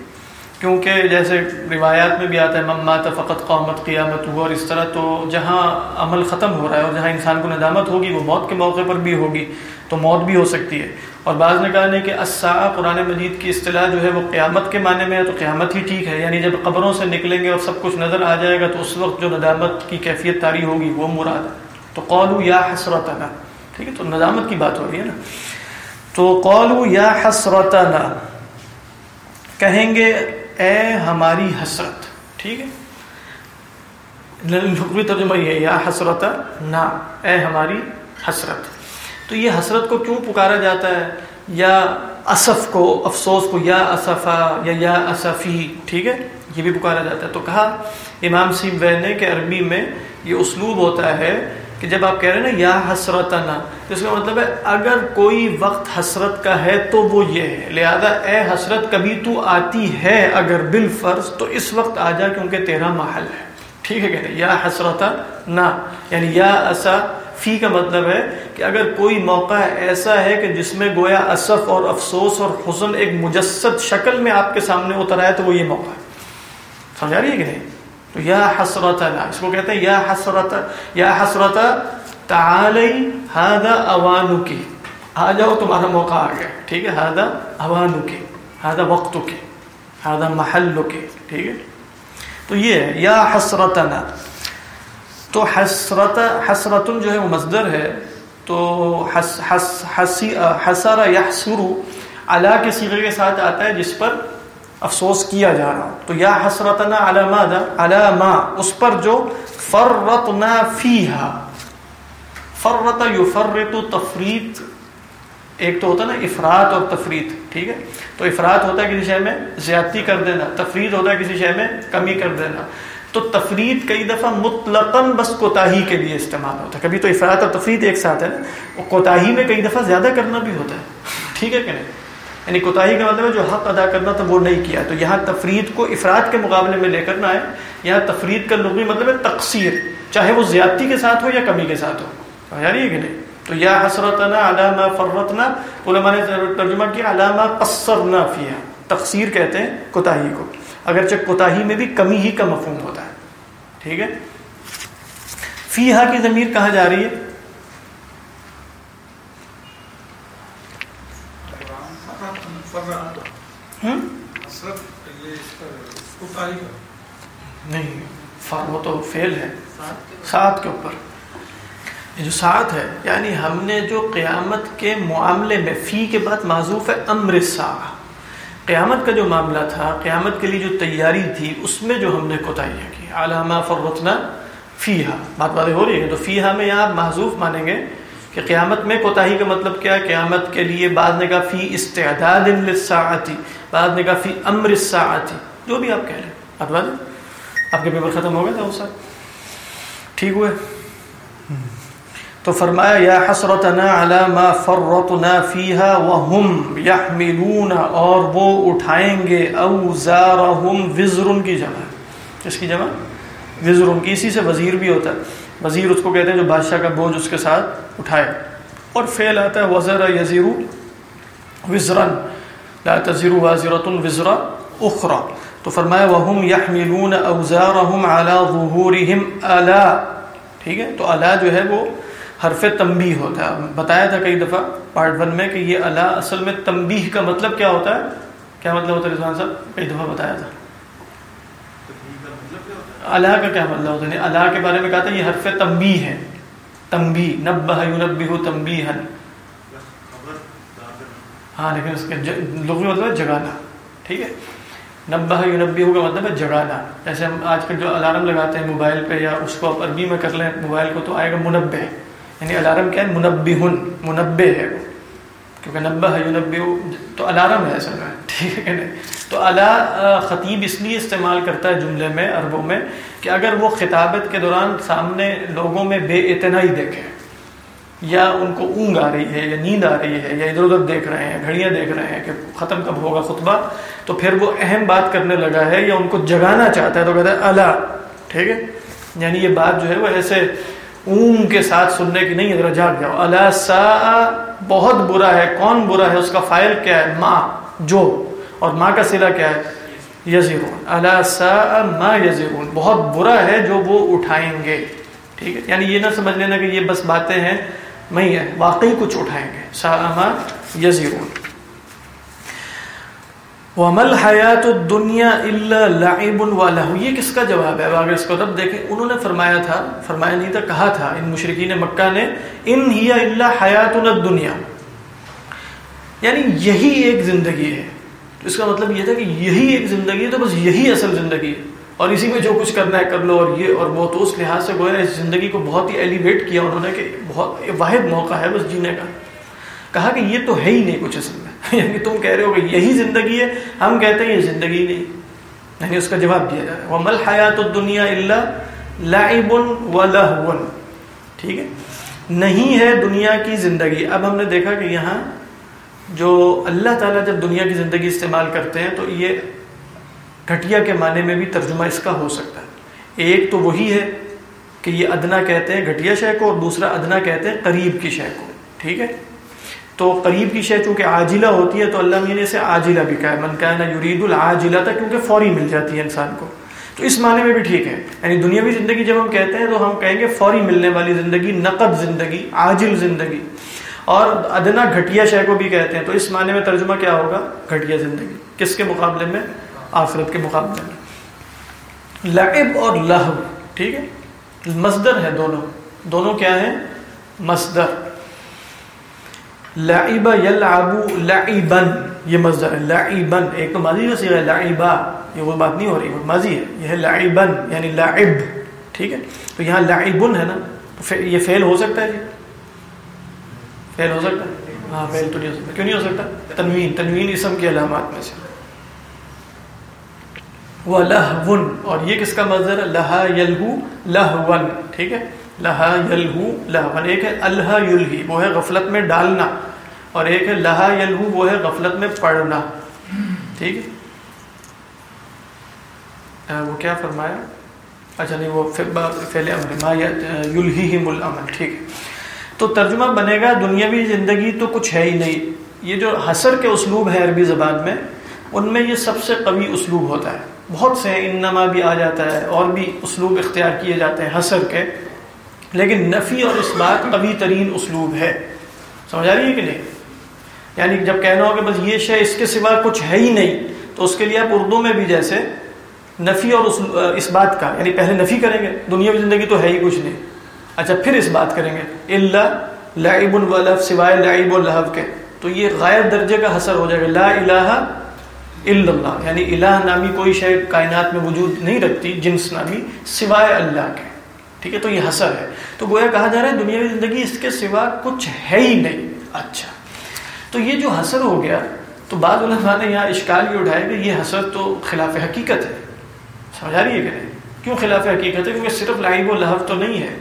کیونکہ جیسے روایات میں بھی آتا ہے ممات فقط قومت قیامت ہوا اور اس طرح تو جہاں عمل ختم ہو رہا ہے اور جہاں انسان کو ندامت ہوگی، وہ موت کے موقع پر بھی ہوگی، تو موت بھی ہو سکتی ہے۔ اور بعض نے کہا نہیں کہ اسا قرآن مجید کی اصطلاح جو ہے وہ قیامت کے معنی میں ہے تو قیامت ہی ٹھیک ہے یعنی جب قبروں سے نکلیں گے اور سب کچھ نظر آ جائے گا تو اس وقت جو ندامت کی کیفیت تاری ہوگی وہ مراد ہے۔ تو قولو یا حسرتنا، ٹھیک ہے، تو ندامت کی بات ہو رہی ہے نا۔ تو قولو یا حسرتنا، کہیں گے اے ہماری حسرت، ٹھیک ہے۔ ترجمہ یہ ہے، یا حسرت نا اے ہماری حسرت۔ تو یہ حسرت کو کیوں پکارا جاتا ہے؟ یا اسف کو، افسوس کو، یا اسفا، یا یا اسفی، ٹھیک ہے؟ یہ بھی پکارا جاتا ہے۔ تو کہا امام سیم وین نے کہ عربی میں یہ اسلوب ہوتا ہے کہ جب آپ کہہ رہے ہیں نا، یا حسرت نا تو اس کا مطلب ہے اگر کوئی وقت حسرت کا ہے تو وہ یہ ہے۔ لہذا اے حسرت، کبھی تو آتی ہے اگر بالفرض تو اس وقت آ جا کیونکہ تیرا محل ہے۔ ٹھیک ہے کہتے یا حسرت نا یعنی یا اسا، فی کا مطلب ہے کہ اگر کوئی موقع ایسا ہے کہ جس میں گویا اسف اور افسوس اور حزن ایک مجسد شکل میں آپ کے سامنے اتر آئے تو وہ یہ موقع ہے۔ سمجھا رہی ہے کہ نہیں؟ تو یا حسرت اس کو کہتے ہیں یا حسرت یا حسرت تعالی ہادا اوانو کی آ جاؤ، تمہارا موقع آ گیا۔ ٹھیک ہے ہادا اوانو کے ہادا وقت کے ہادا محل کے ٹھیک ہے۔ تو یہ ہے، یا حسرتنا. تو حسرت، حسرتن جو ہے وہ مصدر ہے. تو حس حس، حسی حسر علا کے سیغے کے ساتھ آتا ہے جس پر افسوس کیا جا رہا تو یا حسرتنا علی ماذا؟ علی ما. اس پر جو فرطنا فیہا. فرط یفرط تفریط ایک تو ہوتا ہے نا افراد اور تفریط ٹھیک ہے؟ تو افراد ہوتا ہے کسی شے میں، زیادتی کر دینا، تفرید ہوتا ہے کسی شے میں، کمی کر دینا۔ تو تفرید کئی دفعہ مطلقاً بس کوتاہی کے لیے استعمال ہوتا ہے۔ کبھی تو افراد اور تفرید ایک ساتھ ہے نا، وہ کوتاہی میں کئی دفعہ زیادہ کرنا بھی ہوتا ہے۔ ٹھیک ہے کہ نہیں؟ یعنی کوتاہی کا مطلب ہے جو حق ادا کرنا تھا وہ نہیں کیا۔ تو یہاں تفرید کو افراد کے مقابلے میں لے کرنا ہے یہاں تفرید کا لغوی مطلب ہے تقسیر چاہے وہ زیادتی کے ساتھ ہو یا کمی کے ساتھ ہو۔ یعنی ہے کہ نہیں؟ تو یا حسرتنا علامہ فرتنا علماء نے ترجمہ کیا علامہ قصرنا فیہا تقسیر کہتے ہیں کوتاہی کو۔ اگرچہ کوتاہی میں بھی کمی ہی کا مفہوم ہوتا ہے۔ ٹھیک ہے؟ فیہا کی ضمیر کہاں جا رہی ہے؟ نہیں وہ تو فیل ہے۔ سات کے اوپر۔ جو ساتھ ہے یعنی ہم نے جو قیامت کے معاملے میں فی کے بعد معذوف ہے امر سا قیامت کا جو معاملہ تھا، قیامت کے لیے جو تیاری تھی، اس میں جو ہم نے کوتاہیاں کی۔ علامہ فرتنا فیحا بات باتیں ہو رہی ہے تو فیحا میں یہاں محضوف مانیں گے کہ قیامت میں کوتاہی کا مطلب کیا ہے؟ قیامت کے لیے بعض نے کہا فی استعداد للساعتی بعض نے کہا فی امر الساعتی جو بھی آپ کہہ لیں۔ بات بات آپ کے پیپر ختم ہو گئے تھا وہ سر ٹھیک ہوئے؟ تو فرمایا، یا حسرتنا علی ما فرطنا فیہا وہم یحملون اور وہ اٹھائیں گے، اوزارہم وزرن کی جمع کس کی جمع؟ وزرن کی، اسی سے وزیر بھی ہوتا ہے۔ وزیر اس کو کہتے ہیں جو بادشاہ کا بوجھ اس کے ساتھ اٹھائے۔ اور فعل آتا ہے، وزر یزیر وزرن لا تزر وازرۃ وزر اخرى تو فرمایا وهم يحملون اوزارهم على ظهورهم الا ٹھیک ہے؟ تو الا جو ہے وہ حرف تنبیہ ہوتا ہے۔ بتایا تھا کئی دفعہ پارٹ ون میں کہ یہ الا اصل میں تنبیہ کا مطلب کیا ہوتا ہے؟ کیا مطلب ہوتا ہے رضوان صاحب؟ کئی دفعہ بتایا تھا۔ اللہ کا کیا مطلب ہوتا ہے؟ یعنی اللہ کے بارے میں کہا تھا یہ حرف تنبی ہے۔ تنبی نبہ یونبہ تنبی ہاں لیکن اس کے لغوی مطلب ہے جگانا۔ ٹھیک ہے؟ نبہ یونبی کا مطلب ہے جگانا۔ جیسے ہم آج کل جو الارم لگاتے ہیں موبائل پہ یا اس کو آپ عربی میں کر لیں، موبائل کو تو آئے گا منبع یعنی الارم کیا ہے؟ منبہ منبع ہے وہ۔ کیونکہ نبہ یونبی تو الارم ہے اصل میں۔ ٹھیک ہے نہیں؟ تو الا خطیب اس لیے استعمال کرتا ہے جملے میں، عربوں میں، کہ اگر وہ خطابت کے دوران سامنے لوگوں میں بے اتنائی دیکھے، یا ان کو اونگ آ رہی ہے، یا نیند آ رہی ہے، یا ادھر ادھر دیکھ رہے ہیں، گھڑیاں دیکھ رہے ہیں کہ ختم کب ہوگا خطبہ، تو پھر وہ اہم بات کرنے لگا ہے، یا ان کو جگانا چاہتا ہے، تو کہتا ہے اللہ ٹھیک ہے؟ یعنی یہ بات جو ہے وہ ایسے اونگ کے ساتھ سننے کی نہیں ذرا جاگ جاؤ۔ اللہ سا بہت برا ہے۔ کون برا ہے؟ اس کا فائل کیا ہے؟ ماں جو۔ اور ماں کا سلا کیا ہے؟ یزیرون۔ اللہ سا ما یزیرون۔ بہت برا ہے جو وہ اٹھائیں گے۔ ٹھیک ہے؟ یعنی یہ نہ سمجھ لینا کہ یہ بس باتیں ہیں، نہیں ہے۔ واقعی کچھ اٹھائیں گے۔ سا ما یزیرون۔ ومل حیات الدنیا الا لعب یہ کس کا جواب ہے؟ اگر اس کو رب دیکھیں، انہوں نے فرمایا تھا، فرمایا نہیں تھا، کہا تھا، ان مشرقین مکہ نے ان ہی الا حیات الدنیا یعنی یہی ایک زندگی ہے۔ اس کا مطلب یہ تھا کہ یہی ایک زندگی ہے تو بس یہی اصل زندگی ہے۔ اور اسی میں جو کچھ کرنا ہے، کر لو اور یہ اور وہ، تو اس لحاظ سے گویا اس زندگی کو بہت ہی ایلیویٹ کیا انہوں نے کہ بہت واحد موقع ہے بس جینے کا۔ کہا کہ یہ تو ہے ہی نہیں کچھ اصل میں۔ یعنی تم کہہ رہے ہو کہ یہی زندگی ہے، ہم کہتے ہیں یہ زندگی نہیں۔ یعنی اس کا جواب دیا جائے وہ مل حیات الدنیا اللہ لعب و لہون ٹھیک ہے؟ نہیں ہے دنیا کی زندگی۔ اب ہم نے دیکھا کہ یہاں جو اللہ تعالیٰ جب دنیا کی زندگی استعمال کرتے ہیں تو یہ گھٹیا کے معنی میں بھی ترجمہ اس کا ہو سکتا ہے۔ ایک تو وہی ہے کہ یہ ادنا کہتے ہیں، گھٹیا شے کو، اور دوسرا ادنا کہتے ہیں، قریب کی شے کو۔ ٹھیک ہے؟ تو قریب کی شے چونکہ عاجلہ ہوتی ہے تو اللہ نے اسے عاجلہ بھی کہا ہے من کہنا یرید العاجلہ تھا کیونکہ فوری مل جاتی ہے انسان کو۔ تو اس معنی میں بھی ٹھیک ہے۔ یعنی دنیاوی زندگی جب ہم کہتے ہیں تو ہم کہیں گے فوری ملنے والی زندگی، نقد زندگی، عاجل زندگی۔ اور ادنا گھٹیا شے کو بھی کہتے ہیں تو اس معنی میں ترجمہ کیا ہوگا؟ گھٹیا زندگی۔ کس کے مقابلے میں؟ آخرت کے مقابلے میں۔ لعب اور لہو، ٹھیک ہے؟ مصدر ہے دونوں۔ دونوں کیا ہیں؟ مصدر۔ لعب یلعب لعبن یہ مصدر ہے لعبن ایک تو ماضی کا صیغہ ہے، لعبا. یہ وہ بات نہیں ہو رہی وہ ماضی ہے. یہ ہے لعبن یعنی لعب. ٹھیک ہے؟ تو یہاں لعبن ہے نا یہ فعل ہو سکتا ہے جی؟ فعل ہو سکتا ہے؟ ہاں فعل تو نہیں ہو سکتا. کیوں نہیں ہو سکتا؟ تنوین. تنوین اسم کی علامات میں سے. وہ لہون اور یہ کس کا مظہر ہے؟ لہا یلہو لہون ٹھیک ہے؟ لہا یلہو لہون یعنی ایک ہے اللہ یلہی، وہ ہے غفلت میں ڈالنا، اور ایک ہے لہا یلہو، وہ ہے غفلت میں پڑھنا، ٹھیک ہے؟ وہ کیا فرمایا؟ اچھا نہیں، وہ فعل امر، ما یلہیہم الامر، ٹھیک ہے۔ تو ترجمہ بنے گا دنیاوی زندگی تو کچھ ہے ہی نہیں، یہ جو حسر کے اسلوب ہے عربی زبان میں، ان میں یہ سب سے قوی اسلوب ہوتا ہے۔ بہت سے انما بھی آ جاتا ہے، اور بھی اسلوب اختیار کیے جاتے ہیں حسر کے۔ لیکن نفی اور اس بات قوی ترین اسلوب ہے۔ سمجھ آ رہی ہے کہ نہیں؟ یعنی جب کہنا ہو کہ بس یہ شے اس کے سوا کچھ ہے ہی نہیں، تو اس کے لیے آپ اردو میں بھی جیسے نفی اور اس بات کا یعنی پہلے نفی کریں گے، دنیا کی زندگی تو ہے ہی کچھ نہیں۔ اچھا پھر اس بات کریں گے۔ اللہ لعب الولف، سوائے لعب الحب کے۔ تو یہ غائب درجے کا حسر ہو جائے گا۔ لا الہ الا اللہ یعنی الہ نامی کوئی شے کائنات میں وجود نہیں رکھتی، جنس نامی، سوائے اللہ کے۔ ٹھیک ہے؟ تو یہ حسر ہے۔ تو گویا کہا جا رہا ہے دنیا کی زندگی اس کے سوا کچھ ہے ہی نہیں۔ اچھا۔ تو یہ جو حسر ہو گیا، تو بعض علماء نے یہاں اشکال بھی اٹھایا کہ یہ حسر تو خلاف حقیقت ہے۔ سمجھا رہی ہے کہ نہیں؟ کیوں خلاف حقیقت ہے؟ کیونکہ صرف لائب و لحف تو نہیں ہے۔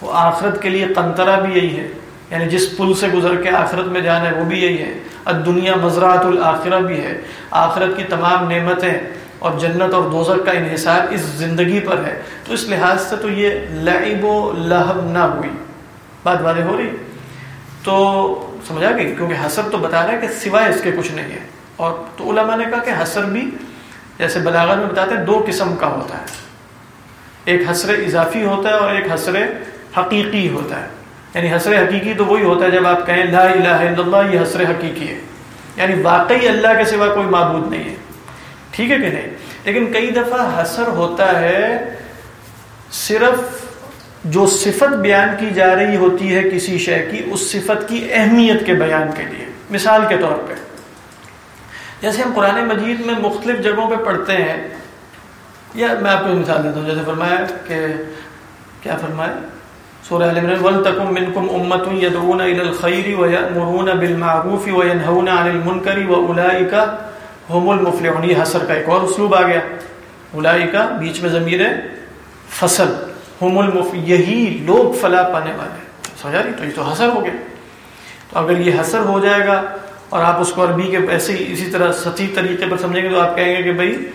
وہ آخرت کے لیے قنطرہ بھی یہی ہے۔ یعنی جس پل سے گزر کے آخرت میں جانا ہے، وہ بھی یہی ہے۔ دنیا مزرات الآخرہ بھی ہے۔ آخرت کی تمام نعمتیں اور جنت اور دوزر کا انحصار اس زندگی پر ہے۔ تو اس لحاظ سے تو یہ لعب و لہب نہ ہوئی۔ بات واضح ہو رہی؟ تو سمجھا گئی؟ کیونکہ حسب تو بتا رہا ہے کہ سوائے اس کے کچھ نہیں ہے۔ اور تو علماء نے کہا کہ حسر بھی جیسے بلاغت میں بتاتے ہیں، دو قسم کا ہوتا ہے۔ ایک حسر اضافی ہوتا ہے اور ایک حسر حقیقی ہوتا ہے۔ یعنی حسر حقیقی تو وہی ہوتا ہے جب آپ کہیں لا الہ الا اللہ، یہ حسر حقیقی ہے۔ یعنی واقعی اللہ کے سوا کوئی معبود نہیں ہے۔ ٹھیک ہے کہ نہیں؟ لیکن کئی دفعہ حسر ہوتا ہے، صرف جو صفت بیان کی جا رہی ہوتی ہے کسی شے کی، اس صفت کی اہمیت کے بیان کے لیے۔ مثال کے طور پہ۔ جیسے ہم قرآن مجید میں مختلف جگہوں پہ پڑھتے ہیں، یا میں آپ کو مثال دیتا ہوں، جیسے فرمایا کہ کیا فرمایا؟ سورہ عمران ولتکم منکم امۃ یدعون الی الخیر ویأمرون بالمعروف وینهون عن المنکر واولئک هم المفلحون، یہ حسر کا ایک اور اسلوب آ گیا۔ اولئک بیچ میں ضمیر ہے فصل۔ هم المف، یہی لوگ فلاح پانے والے سمجھا رہی تو یہ تو حسر ہو گیا۔ تو اگر یہ حسر ہو جائے گا اور آپ اس کو عربی کے ایسے ہی اسی طرح سچی طریقے پر سمجھیں گے تو آپ کہیں گے کہ بھائی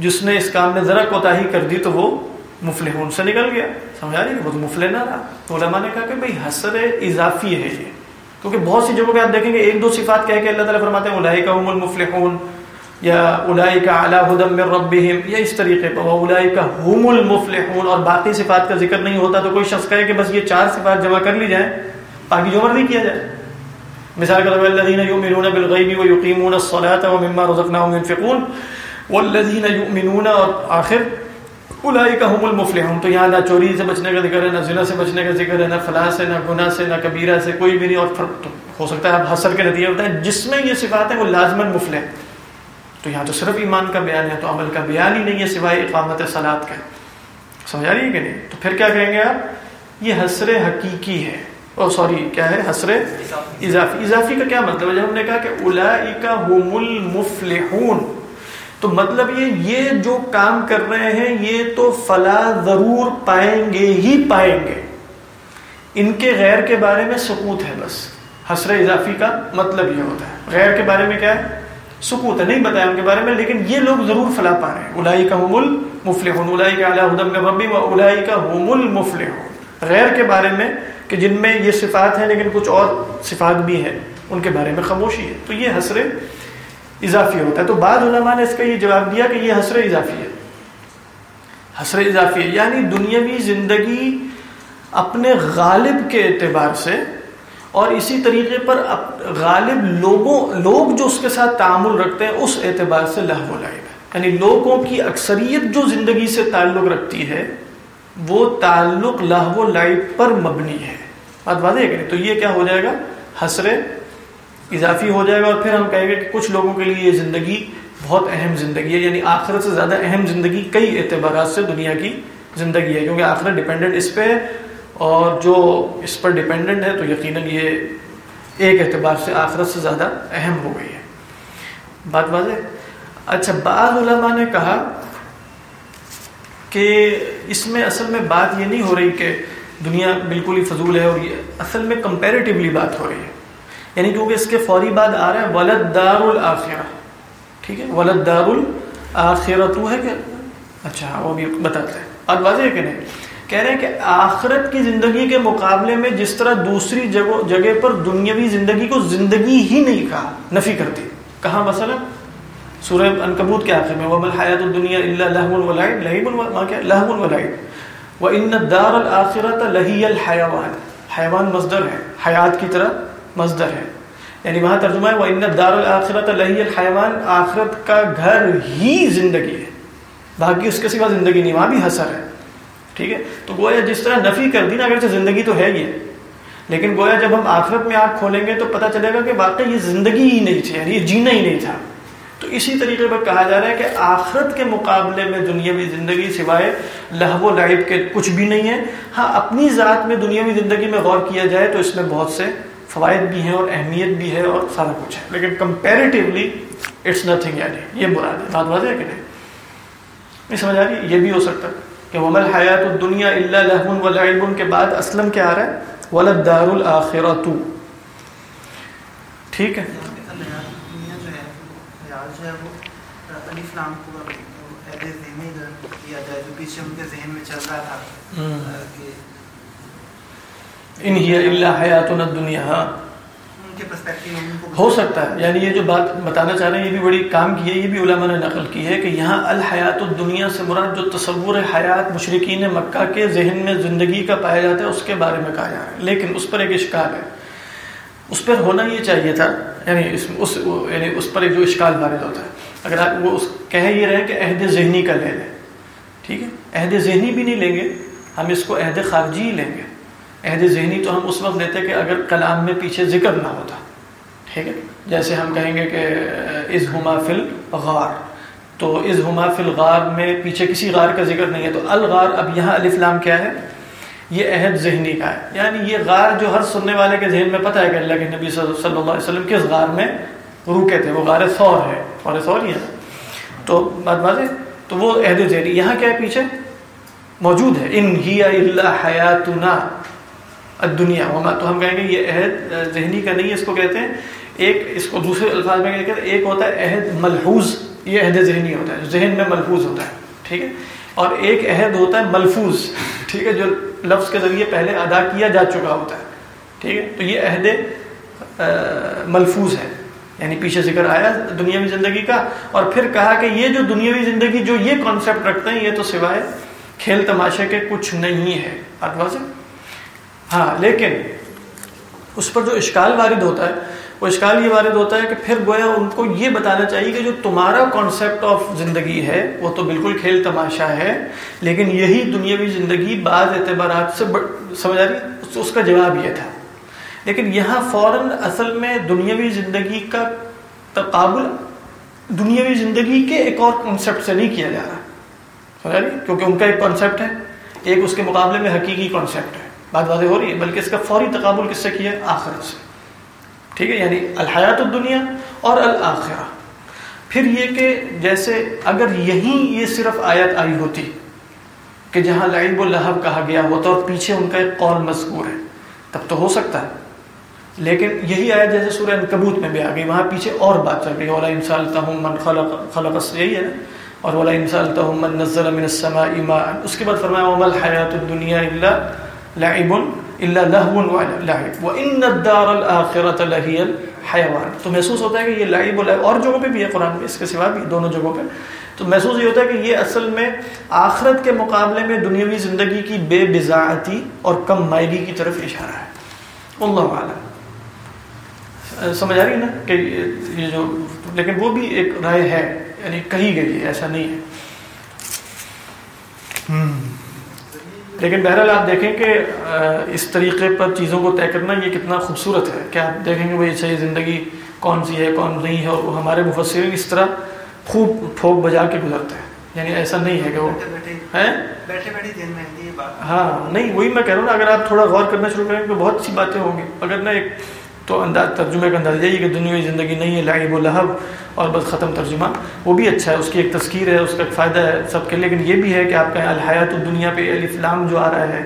جس نے اس کام میں ذرا کوتاہی کر دی تو وہ مفلحون سے نکل گیا۔ سمجھا رہی وہ تو مفلح نہ رہا۔ تو علماء نے کہا کہ بھائی حسر اضافی ہے یہ۔ کیونکہ بہت سی جگہوں پہ آپ دیکھیں گے ایک دو صفات کہہ کے اللہ تعالیٰ فرماتے ہیں الائی کا ام المفلحون۔ یا الائی کا اعلیٰ ہدم ربہم، یا اس طریقے پر وہ الائی کا ہم المفلحون، اور باقی صفات کا ذکر نہیں ہوتا تو کوئی شخص کہے کہ بس یہ چار صفات جمع کر لی جائیں، باقی جو مرضی کیا جائے۔ مثال کے طور پر الذين يؤمنون بالغيب ويقيمون الصلاة ومما رزقناهم ينفقون والذين يؤمنون اور آخر اولئک المفلحون، تو یہاں نہ چوری سے بچنے کا ذکر ہے، نہ زنا سے بچنے کا ذکر ہے، نہ فلاح سے، نہ گناہ سے، نہ کبیرہ سے، کوئی بھی نہیں، اور ہو سکتا ہے، اب حسر کے نتیجے ہوتا ہے جس میں یہ صفات ہیں، وہ لازمن مفلح تو یہاں تو صرف ایمان کا بیان ہے تو عمل کا بیان ہی نہیں ہے سوائے اقامت صلات کا سمجھا رہی ہے کہ نہیں؟ تو پھر کیا کہیں گے آپ؟ یہ حسر حقیقی ہے۔ او سوری کیا ہے؟ حسر اضافی۔ اضافی۔ کا کیا مطلب ہے؟ جب ہم نے کہا کہ اولئک هم المفلحون تو مطلب یہ یہ جو کام کر رہے ہیں یہ تو فلا ضرور پائیں گے ہی پائیں گے۔ ان کے غیر کے بارے میں سکوت ہے بس۔ حسر اضافی کا مطلب یہ ہوتا ہے۔ غیر کے بارے میں کیا ہے؟ سکوت ہے نہیں بتایا ان کے بارے میں، لیکن یہ لوگ ضرور فلاح پا رہے ہیں۔ الائی کا حم المفلحون الائی کا اعلیٰ ہدم ربی و الائی کا حم المفلحون۔ غیر کے بارے میں کہ جن میں یہ صفات ہیں، لیکن کچھ اور صفات بھی ہیں، ان کے بارے میں خاموشی ہے۔ تو یہ حسر اضافی ہوتا ہے۔ تو بعض علماء نے اس کا یہ جواب دیا کہ یہ حسر اضافی ہے۔ حسر اضافی ہے یعنی دنیاوی زندگی اپنے غالب کے اعتبار سے اور اسی طریقے پر غالب لوگوں لوگ جو اس کے ساتھ تعامل رکھتے ہیں، اس اعتبار سے لہو لائب ہے۔ یعنی لوگوں کی اکثریت جو زندگی سے تعلق رکھتی ہے، وہ تعلق لہو لائب پر مبنی ہے۔ بات واضح ہے کہ تو یہ کیا ہو جائے گا؟ حسر اضافی ہو جائے گا اور پھر ہم کہیں گے کہ کچھ لوگوں کے لیے یہ زندگی بہت اہم زندگی ہے یعنی آخرت سے زیادہ اہم زندگی کئی اعتبارات سے دنیا کی زندگی ہے، کیونکہ آخرت ڈپینڈنٹ اس پہ ہے۔ اور جو اس پر ڈپینڈنٹ ہے، تو یقیناً یہ ایک اعتبار سے آخرت سے زیادہ اہم ہو گئی ہے۔ بات واضح اچھا بعض علماء نے کہا کہ اس میں اصل میں بات یہ نہیں ہو رہی کہ دنیا بالکل ہی فضول ہے اور یہ اصل میں کمپیریٹیولی بات ہو رہی ہے۔ یعنی کیونکہ اس کے فوری بعد آ رہا ہے، ولد دار الآخرہ ٹھیک ہے؟ ولد دار الآخرہ تو ہے کہ اچھا وہ بھی بتاتے ہیں اور واضح ہے کہ نہیں؟ کہہ رہے ہیں کہ آخرت کی زندگی کے مقابلے میں جس طرح دوسری جگہ جگہ پر دنیاوی زندگی کو زندگی ہی نہیں کہا، نفی کرتی کہاں مثلا؟ سورہ انکبوت کے آخر میں، وَمَا الْحَيَاةُ الدُّنْيَا إِلَّا لَهْوٌ وَلَعِبٌ۔ لَهِبٌ کیا؟ لَهْوٌ وَلَعِبٌ۔ وَإِنَّ الدَّارَ الْآخِرَةَ لَهِيَ الْحَيَوَانِ۔ حیوان مصدر ہے، حیات کی طرح مصدر ہے۔ یعنی وہاں ترجمہ ہے وہ ان دار الآخرت لہی الحیوان آخرت کا گھر ہی زندگی ہے۔ باقی اس کے سوا زندگی نہیں، وہاں بھی حسر ہے۔ ٹھیک ہے؟ تو گویا جس طرح نفی کر دی نا، اگرچہ زندگی تو ہے ہی ہے، لیکن گویا جب ہم آخرت میں آنکھ کھولیں گے تو پتہ چلے گا کہ واقعی یہ زندگی ہی نہیں تھی یعنی یہ جینا ہی نہیں تھا۔ تو اسی طریقے پر کہا جا رہا ہے کہ آخرت کے مقابلے میں دنیاوی زندگی سوائے لہو و لعب کے کچھ بھی نہیں ہے۔ ہاں اپنی ذات میں دنیاوی زندگی میں غور کیا جائے تو اس میں بہت سے فوائد بھی ہیں اور اہمیت بھی ہے اور سارا کچھ ہے۔ لیکن کمپیریٹیولی اٹس نتھنگ یعنی یہ مراد ہے۔ بات واضح ہے کہ نہیں؟ نہیں سمجھ آ رہی؟ یہ بھی ہو سکتا۔ ہے کہ ومل حیات الدنیا اللہ لہن و لعب کے بعد اسلم کیا آ رہا ہے؟ ولد دار الآخرۃ ٹھیک ہے؟ ان ہی اللہ حیات الدنیا۔ ہو سکتا ہے۔ یعنی یہ جو بات بتانا چاہ رہے ہیں یہ بھی بڑی کام کی ہے یہ بھی علماء نے نقل کی ہے کہ یہاں الحیات الدنیا سے مراد جو تصور حیات مشرقین مکہ کے ذہن میں زندگی کا پایا جاتا ہے اس کے بارے میں کہا جا رہا ہے۔ لیکن اس پر ایک اشکال ہے۔ اس پر ہونا یہ چاہیے تھا یعنی اس اس یعنی اس پر ایک جو اشکال وارد ہوتا ہے۔ اگر آپ وہ اس کہہ یہ رہے کہ عہد ذہنی کا لے لیں ٹھیک ہے؟ عہد ذہنی بھی نہیں لیں گے ہم اس کو عہد خارجی ہی لیں گے۔ عہد ذہنی تو ہم اس وقت لیتے کہ اگر کلام میں پیچھے ذکر نہ ہوتا۔ ٹھیک ہے؟ جیسے ہم کہیں گے کہ از ہما فل غار تو از ہما فل غار میں پیچھے کسی غار کا ذکر نہیں ہے۔ تو الغار اب یہاں الفلام کیا ہے؟ یہ عہد ذہنی کا ہے۔ یعنی یہ غار جو ہر سننے والے کے ذہن میں پتہ ہے کہ اللہ کے نبی صلی اللہ علیہ وسلم کس غار میں روکے تھے۔ وہ غار سور ہے۔ اور سور ہی ہے۔ تو بات واضح تو وہ عہد ذہنی، یہاں کیا ہے پیچھے؟ موجود ہے۔ ان ہی اللہ حیاتنا۔ دنیا وما تو ہم کہیں گے یہ عہد ذہنی کا نہیں ہے اس کو کہتے ہیں ایک، اس کو دوسرے الفاظ میں کہتے ہیں ایک ہوتا ہے عہد ملحوظ، یہ عہد ذہنی ہوتا ہے، ذہن میں ملحوظ ہوتا ہے، ٹھیک ہے؟ اور ایک عہد ہوتا ہے ملفوظ، ٹھیک ہے؟ جو لفظ کے ذریعے پہلے ادا کیا جا چکا ہوتا ہے، ٹھیک ہے؟ تو یہ عہد ملفوظ ہے یعنی پیچھے ذکر آیا دنیاوی زندگی کا، اور پھر کہا کہ یہ جو دنیاوی زندگی جو یہ کانسیپٹ رکھتے ہیں، یہ تو سوائے کھیل تماشے کے کچھ نہیں ہے ہاں لیکن اس پر جو اشکال وارد ہوتا ہے، وہ اشکال یہ وارد ہوتا ہے کہ پھر گویا ان کو یہ بتانا چاہیے کہ جو تمہارا کانسیپٹ آف زندگی ہے، وہ تو بالکل کھیل تماشا ہے، لیکن یہی دنیاوی زندگی بعض اعتبارات سے سمجھ آ رہی اس کا جواب یہ تھا۔ لیکن یہاں فوراً اصل میں دنیاوی زندگی کا تقابل دنیاوی زندگی کے ایک اور کانسیپٹ سے نہیں کیا جا رہا۔ سمجھ رہی؟ کیونکہ ان کا ایک کانسیپٹ ہے، ایک اس کے مقابلے میں حقیقی کانسیپٹ ہے۔ بات واضح ہو رہی ہے، بلکہ اس کا فوری تقابل کس سے کیا ہے؟ آخرت سے۔ ٹھیک ہے؟ یعنی الحیات الدنیا اور الآخرہ۔ پھر یہ کہ جیسے اگر یہیں یہ صرف آیت آئی ہوتی کہ جہاں لعب و لہب کہا گیا ہوتا اور پیچھے ان کا ایک قول مذکور ہے، تب تو ہو سکتا ہے۔ لیکن یہی آیت جیسے سورہ کبوت میں بھی آ گئی، وہاں پیچھے اور بات چل رہی ہے۔ اولا انسال من خلق خلق یہی ہے اور اولا انسال من نزل من السماء ماء، اس کے بعد فرمایا، وما الحیات الدنیا الا لعب الا لهو ولعب وان الدار الاخره لهي الحيوان. تو محسوس ہوتا ہے کہ یہ لعب اور جگہوں پہ بھی ہے قرآن میں، اس کے سوا بھی دونوں جگہوں پہ۔ تو محسوس یہ ہوتا ہے کہ یہ اصل میں آخرت کے مقابلے میں دنیاوی زندگی کی بے بزاعتی اور کم مائلی کی طرف اشارہ ہے۔ اللہ عالم سمجھ آ رہی ہے نا کہ یہ جو، لیکن وہ بھی ایک رائے ہے یعنی کہی گئی ہے، ایسا نہیں ہے۔ لیکن بہرحال آپ دیکھیں کہ اس طریقے پر چیزوں کو طے کرنا یہ کتنا خوبصورت ہے۔ کہ آپ دیکھیں گے بھائی صحیح زندگی کون سی ہے کون نہیں ہے اور ہمارے مفسرین اس طرح خوب پھوک بجا کے گزرتے ہیں۔ یعنی ایسا نہیں ہے کہ وہ ہاں نہیں وہی میں کہہ رہا ہوں نا اگر آپ تھوڑا غور کرنا شروع کریں تو بہت سی باتیں ہوں گی۔ اگر نہ ایک تو انداز ترجمے کا انداز یہی کہ دنیا زندگی نہیں ہے لائب و لہب اور بس ختم ترجمہ۔ وہ بھی اچھا ہے، اس کی ایک تذکیر ہے، اس کا ایک فائدہ ہے سب کے، لیکن یہ بھی ہے کہ آپ کہیں الحیات الدنیا پہ الفلام جو آ رہا ہے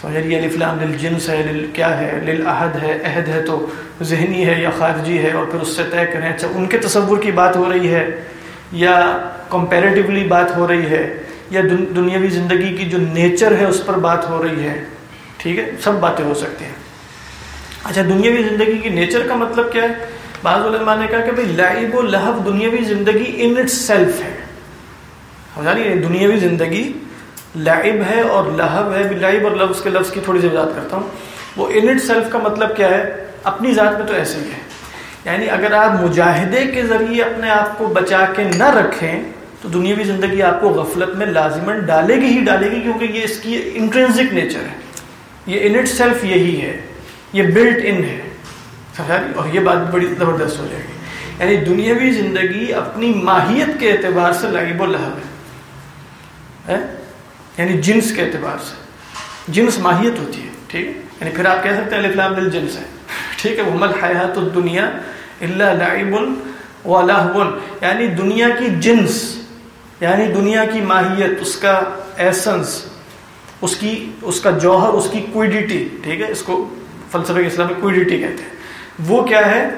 سمجھ جی، الفلام للجنس ہے، لل کیا ہے للعہد ہے عہد ہے، تو ذہنی ہے یا خارجی ہے اور پھر اس سے طے کریں۔ اچھا ان کے تصور کی بات ہو رہی ہے یا کمپیریٹیولی بات ہو رہی ہے یا دنیاوی زندگی کی جو نیچر ہے اس پر بات ہو رہی ہے، ٹھیک ہے؟ سب باتیں ہو سکتی ہیں۔ اچھا دنیاوی زندگی کی نیچر کا مطلب کیا ہے؟ بعض علماء نے کہا کہ بھائی لائب و لہب دنیاوی زندگی ان اٹ سیلف ہے۔ سمجھا دنیاوی زندگی لائب ہے اور لہب ہے۔ لائب اور لفظ کے لفظ کی تھوڑی سی وضاحت کرتا ہوں۔ وہ ان اٹ سیلف کا مطلب کیا ہے؟ اپنی ذات میں تو ایسے ہی ہے۔ یعنی اگر آپ مجاہدے کے ذریعے اپنے آپ کو بچا کے نہ رکھیں، تو دنیاوی زندگی آپ کو غفلت میں لازمن ڈالے گی ہی ڈالے گی، کیونکہ یہ اس کی انٹرنزک نیچر ہے۔ یہ ان اٹ سیلف یہی ہے۔ یہ بلٹ ان ہے۔ اور یہ بات بڑی زبردست ہو جائے گی۔ یعنی دنیاوی زندگی اپنی ماہیت کے اعتبار سے لائب و لہب ہے۔ یعنی جنس کے اعتبار سے۔ جنس ماہیت ہوتی ہے، ٹھیک ہے؟ یعنی پھر آپ کہہ سکتے ہیں الفلام دل جنس ہے۔ ٹھیک ہے؟ وہ مل حیات الدنیا اللہ لائب و لہب یعنی دنیا کی جنس یعنی دنیا کی ماہیت، اس کا ایسنس اس کی، اس کا جوہر، اس کی کوئڈیٹی ٹھیک ہے؟ اس کو فلسفہ اسلام میں کوئڈیٹی کہتے ہیں۔ وہ کیا ہے؟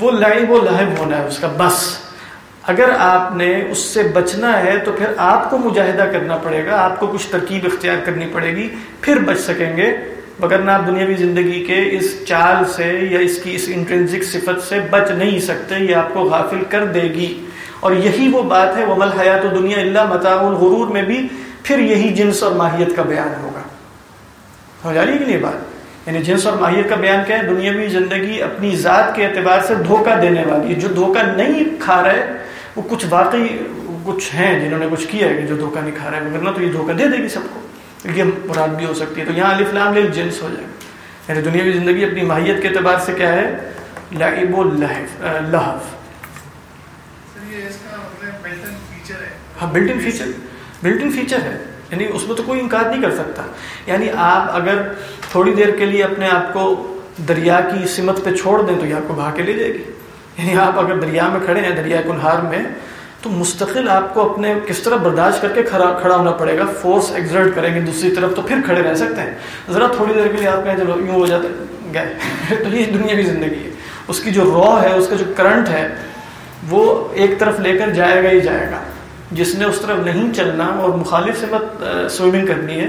وہ لائب و لہب ہونا ہے اس کا، بس۔ اگر آپ نے اس سے بچنا ہے تو پھر آپ کو مجاہدہ کرنا پڑے گا، آپ کو کچھ ترکیب اختیار کرنی پڑے گی، پھر بچ سکیں گے۔ وگرنہ آپ دنیاوی زندگی کے اس چال سے یا اس کی اس انٹرنزک صفت سے بچ نہیں سکتے، یہ آپ کو غافل کر دے گی۔ اور یہی وہ بات ہے ومل حیات و دنیا اللہ متاع الغرور میں بھی پھر یہی جنس اور ماہیت کا بیان ہوگا۔ ہو جا رہی ہے کہ نہیں بات؟ یعنی جنس اور ماہیت کا بیان کیا ہے دنیاوی زندگی اپنی ذات کے اعتبار سے دھوکہ دینے والی ہے۔ جو دھوکہ نہیں کھا رہے وہ کچھ واقعی کچھ ہیں جنہوں نے کچھ کیا ہے کہ جو دھوکہ نہیں کھا رہا ہے۔ ورنہ تو یہ دھوکہ دے دے گی سب کو۔ یہ مراد بھی ہو سکتی ہے۔ تو یہاں الف لام لل جنس ہو جائے گا۔ یعنی دنیاوی زندگی اپنی ماہیت کے اعتبار سے کیا ہے؟ لعب و لہف ہاں built in feature built in feature ہے۔ یعنی اس میں تو کوئی انکار نہیں کر سکتا۔ یعنی آپ اگر تھوڑی دیر کے لیے اپنے آپ کو دریا کی سمت پہ چھوڑ دیں تو یہ آپ کو بہا کے لے جائے گی۔ یعنی آپ اگر دریا میں کھڑے ہیں، دریا کنہار میں، تو مستقل آپ کو اپنے کس طرح برداشت کر کے کھڑا ہونا پڑے گا فورس ایگزرٹ کریں گے دوسری طرف تو پھر کھڑے رہ سکتے ہیں۔ ذرا تھوڑی دیر کے لیے آپ کہیں، چلو، یوں ہو جاتے گئے۔ <laughs> تو یہ دنیا کی زندگی ہے۔ اس کی جو را ہے، اس کا جو کرنٹ ہے، وہ ایک طرف لے کر جائے گا ہی جائے گا۔ جس نے اس طرف نہیں چلنا اور مخالف سمت سوئمنگ کرنی ہے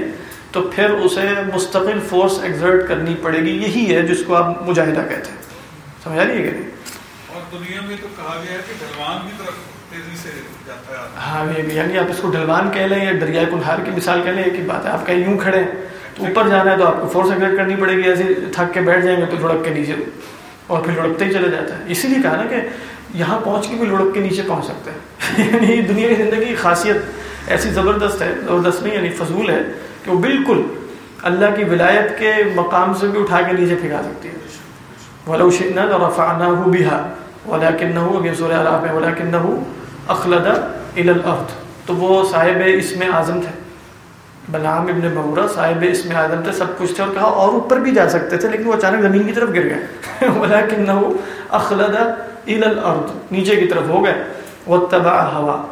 تو پھر اسے مستقل فورس ایگزرٹ کرنی پڑے گی یہی ہے جس کو آپ مجاہدہ کہتے ہیں۔ سمجھا لیے کہ نہیں؟ اور دنیا میں تو کہا گیا ہے کہ ڈھلوان کی طرف تیزی سے جاتا ہے۔ ہاں یعنی آپ اس کو ڈھلوان کہہ لیں یا دریا کنہار کی مثال کہہ لیں ایک ہی بات ہے آپ کہیں یوں کھڑے ہیں تو اوپر جانا ہے تو آپ کو فورس ایگزرٹ کرنی پڑے گی ایسے تھک کے بیٹھ جائیں گے تو لڑک کے نیچے۔ اور پھر لڑکتے ہی چلے جاتا ہے اسی لیے کہا نا کہ یہاں پہنچ کے بھی لڑک کے نیچے پہنچ سکتے ہیں؟ <laughs> یعنی دنیا کی زندگی کی خاصیت ایسی زبردست ہے زبردست نہیں یعنی فضول ہے۔ کہ وہ بالکل اللہ کی ولایت کے مقام سے بھی اٹھا کے نیچے پھینکا سکتی ہے۔ ولو شئنا لرفعناه بها، ولكنه سورہ اعراف میں، ولكنه اخلد الارض تو وہ صاحب اسم اعظم تھے۔ بلعام ابن بورا صاحب اسم اعظم تھے، سب کچھ تھے اور کہا اور اوپر بھی جا سکتے تھے، لیکن وہ اچانک زمین کی طرف گر گئے۔ <laughs> ولكنه اخلد الى الارض نیچے کی طرف ہو گئے۔ واتبع هوا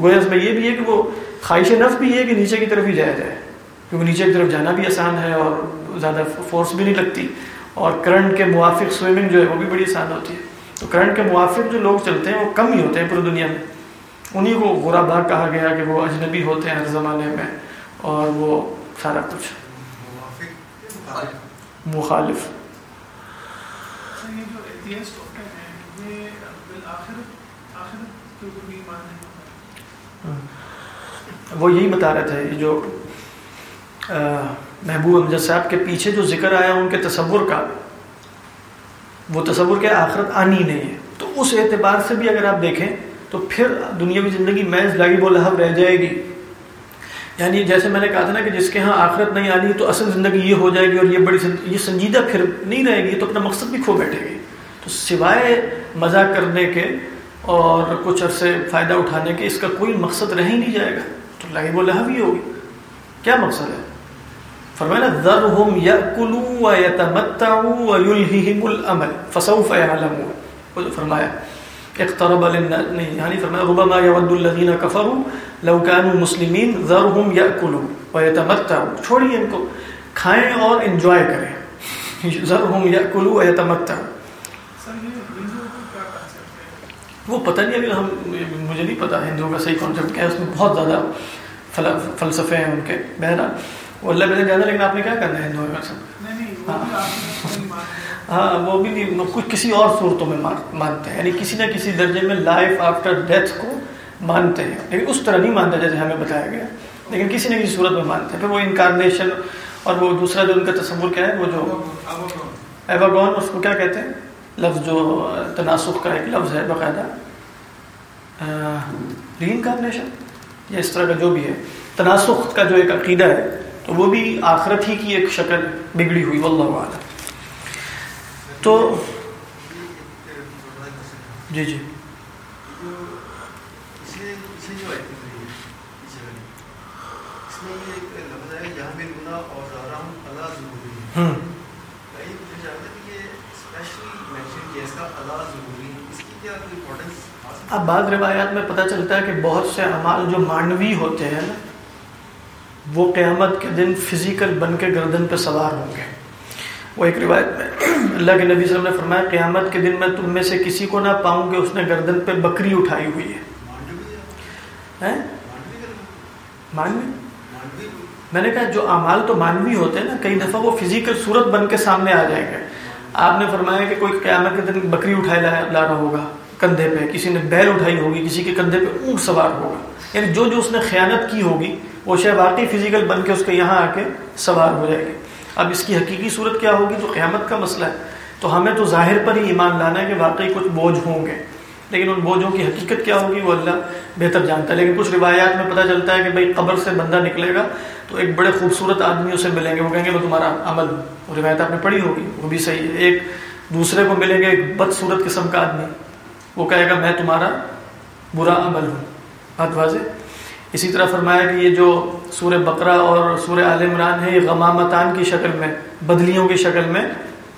گویا اس میں یہ بھی ہے کہ وہ خواہش نفس بھی ہے کہ نیچے کی طرف ہی جایا جائے۔ کیونکہ نیچے کی طرف جانا بھی آسان ہے اور زیادہ فورس بھی نہیں لگتی اور کرنٹ کے موافق سوئمنگ جو ہے وہ بھی بڑی آسان ہوتی ہے۔ تو کرنٹ کے موافق جو لوگ چلتے ہیں وہ کم ہی ہوتے ہیں پوری دنیا میں۔ انہیں کو غرابا کہا گیا کہ وہ اجنبی ہوتے ہیں ہر زمانے میں اور وہ سارا کچھ۔ مخالف۔ وہ یہی بتا رہے تھے جو محبوب امجد صاحب کے پیچھے جو ذکر آیا ان کے تصور کا، وہ تصور کے آخرت آنی نہیں ہے۔ تو اس اعتبار سے بھی اگر آپ دیکھیں، تو پھر دنیاوی زندگی محض لاگی و لہب رہ جائے گی۔ یعنی جیسے میں نے کہا تھا نا کہ جس کے ہاں آخرت نہیں آنی، تو اصل زندگی یہ ہو جائے گی اور یہ بڑی یہ سنجیدہ پھر نہیں رہے گی تو اپنا مقصد بھی کھو بیٹھے گی۔ تو سوائے مزہ کرنے کے اور کچھ عرصے فائدہ اٹھانے کے، اس کا کوئی مقصد رہ ہی نہیں جائے گا۔ تو لاگی و لہب ہی ہوگی۔ کیا مقصد ہے؟ فرمایا ذرهم ياكلوا ويتمتعوا ويلههم الامل فسوف يعلمون. فرمایا اقترب للناس یعنی فرمایا ربما يود الذين كفروا لو كانوا مسلمين ذرهم ياكلوا ويتمتعوا. چھوڑیے ان کو کھائیں اور انجوائے کریں. <laughs> ذرهم ياكلوا ويتمتعوا. وہ پتہ نہیں ابھی ہم مجھے نہیں پتا ہندوؤں کا صحیح کانسیپٹ کیا ہے اس میں بہت زیادہ فلسفے ہیں ان کے بہرحال۔ وہ اللہ بہتر جانا لیکن آپ نے کیا کرنا ہے ہندوؤں کا سب؟ ہاں۔ وہ بھی نہیں کچھ کسی اور صورتوں میں مانتے ہیں یعنی کسی نہ کسی درجے میں لائف آفٹر ڈیتھ کو مانتے ہیں۔ لیکن اس طرح نہیں مانتے جیسے ہمیں بتایا گیا۔ لیکن کسی نہ کسی صورت میں مانتے ہیں۔ پھر وہ انکارنیشن اور وہ دوسرا جو ان کا تصور کیا ہے وہ جو ایواگون اس کو کیا کہتے ہیں؟ لفظ جو تناسخ کا ایک لفظ ہے باقاعدہ۔ ری انکارنیشن یا اس طرح کا جو بھی ہے۔ تناسخ کا جو ایک عقیدہ ہے تو وہ بھی آخرت ہی کی ایک شکل بگڑی ہوئی، واللہ عالم تو جی جی۔ اب بعض روایات میں پتہ چلتا ہے کہ بہت سے اعمال جو مانوی ہوتے ہیں نا وہ قیامت کے دن فزیکل بن کے گردن پہ سوار ہوں گے۔ وہ ایک روایت میں اللہ کے نبی صلی اللہ علیہ وسلم نے فرمایا، قیامت کے دن میں تم میں سے کسی کو نہ پاؤں کہ اس نے گردن پہ بکری اٹھائی ہوئی ہے۔ مانوی؟ میں نے کہا، جو اعمال تو مانوی ہوتے ہیں نا، کئی دفعہ وہ فزیکل صورت بن کے سامنے آ جائیں گے آپ نے فرمایا کہ کوئی قیامت کے دن بکری اٹھائے لا رہا ہوگا۔ کندھے پہ کسی نے بیل اٹھائی ہوگی، کسی کے کندھے پہ اونٹ سوار ہوگا۔ یعنی جو جو اس نے خیانت کی ہوگی، وہ شاید واقعی فزیکل بن کے اس کے یہاں آ کے سوار ہو جائے گی۔ اب اس کی حقیقی صورت کیا ہوگی؟ تو قیامت کا مسئلہ ہے۔ تو ہمیں تو ظاہر پر ہی ایمان لانا ہے کہ واقعی کچھ بوجھ ہوں گے۔ لیکن ان بوجھوں کی حقیقت کیا ہوگی؟ وہ اللہ بہتر جانتا ہے۔ لیکن کچھ روایات میں پتہ چلتا ہے کہ بھائی قبر سے بندہ نکلے گا تو ایک بڑے خوبصورت آدمیوں سے ملیں گے۔ وہ کہیں گے، وہ تمہارا عمل روایت آپ نے پڑھی ہوگی۔ وہ بھی صحیح ہے۔ ایک دوسرے کو ملیں گے، ایک بدصورت قسم کا آدمی۔ وہ کہے گا، میں تمہارا برا عمل ہوں. بات واضح؟ اسی طرح فرمایا کہ یہ جو سورہ بقرہ اور سورہ عال عمران ہے یہ غمامتان کی شکل میں، بدلیوں کی شکل میں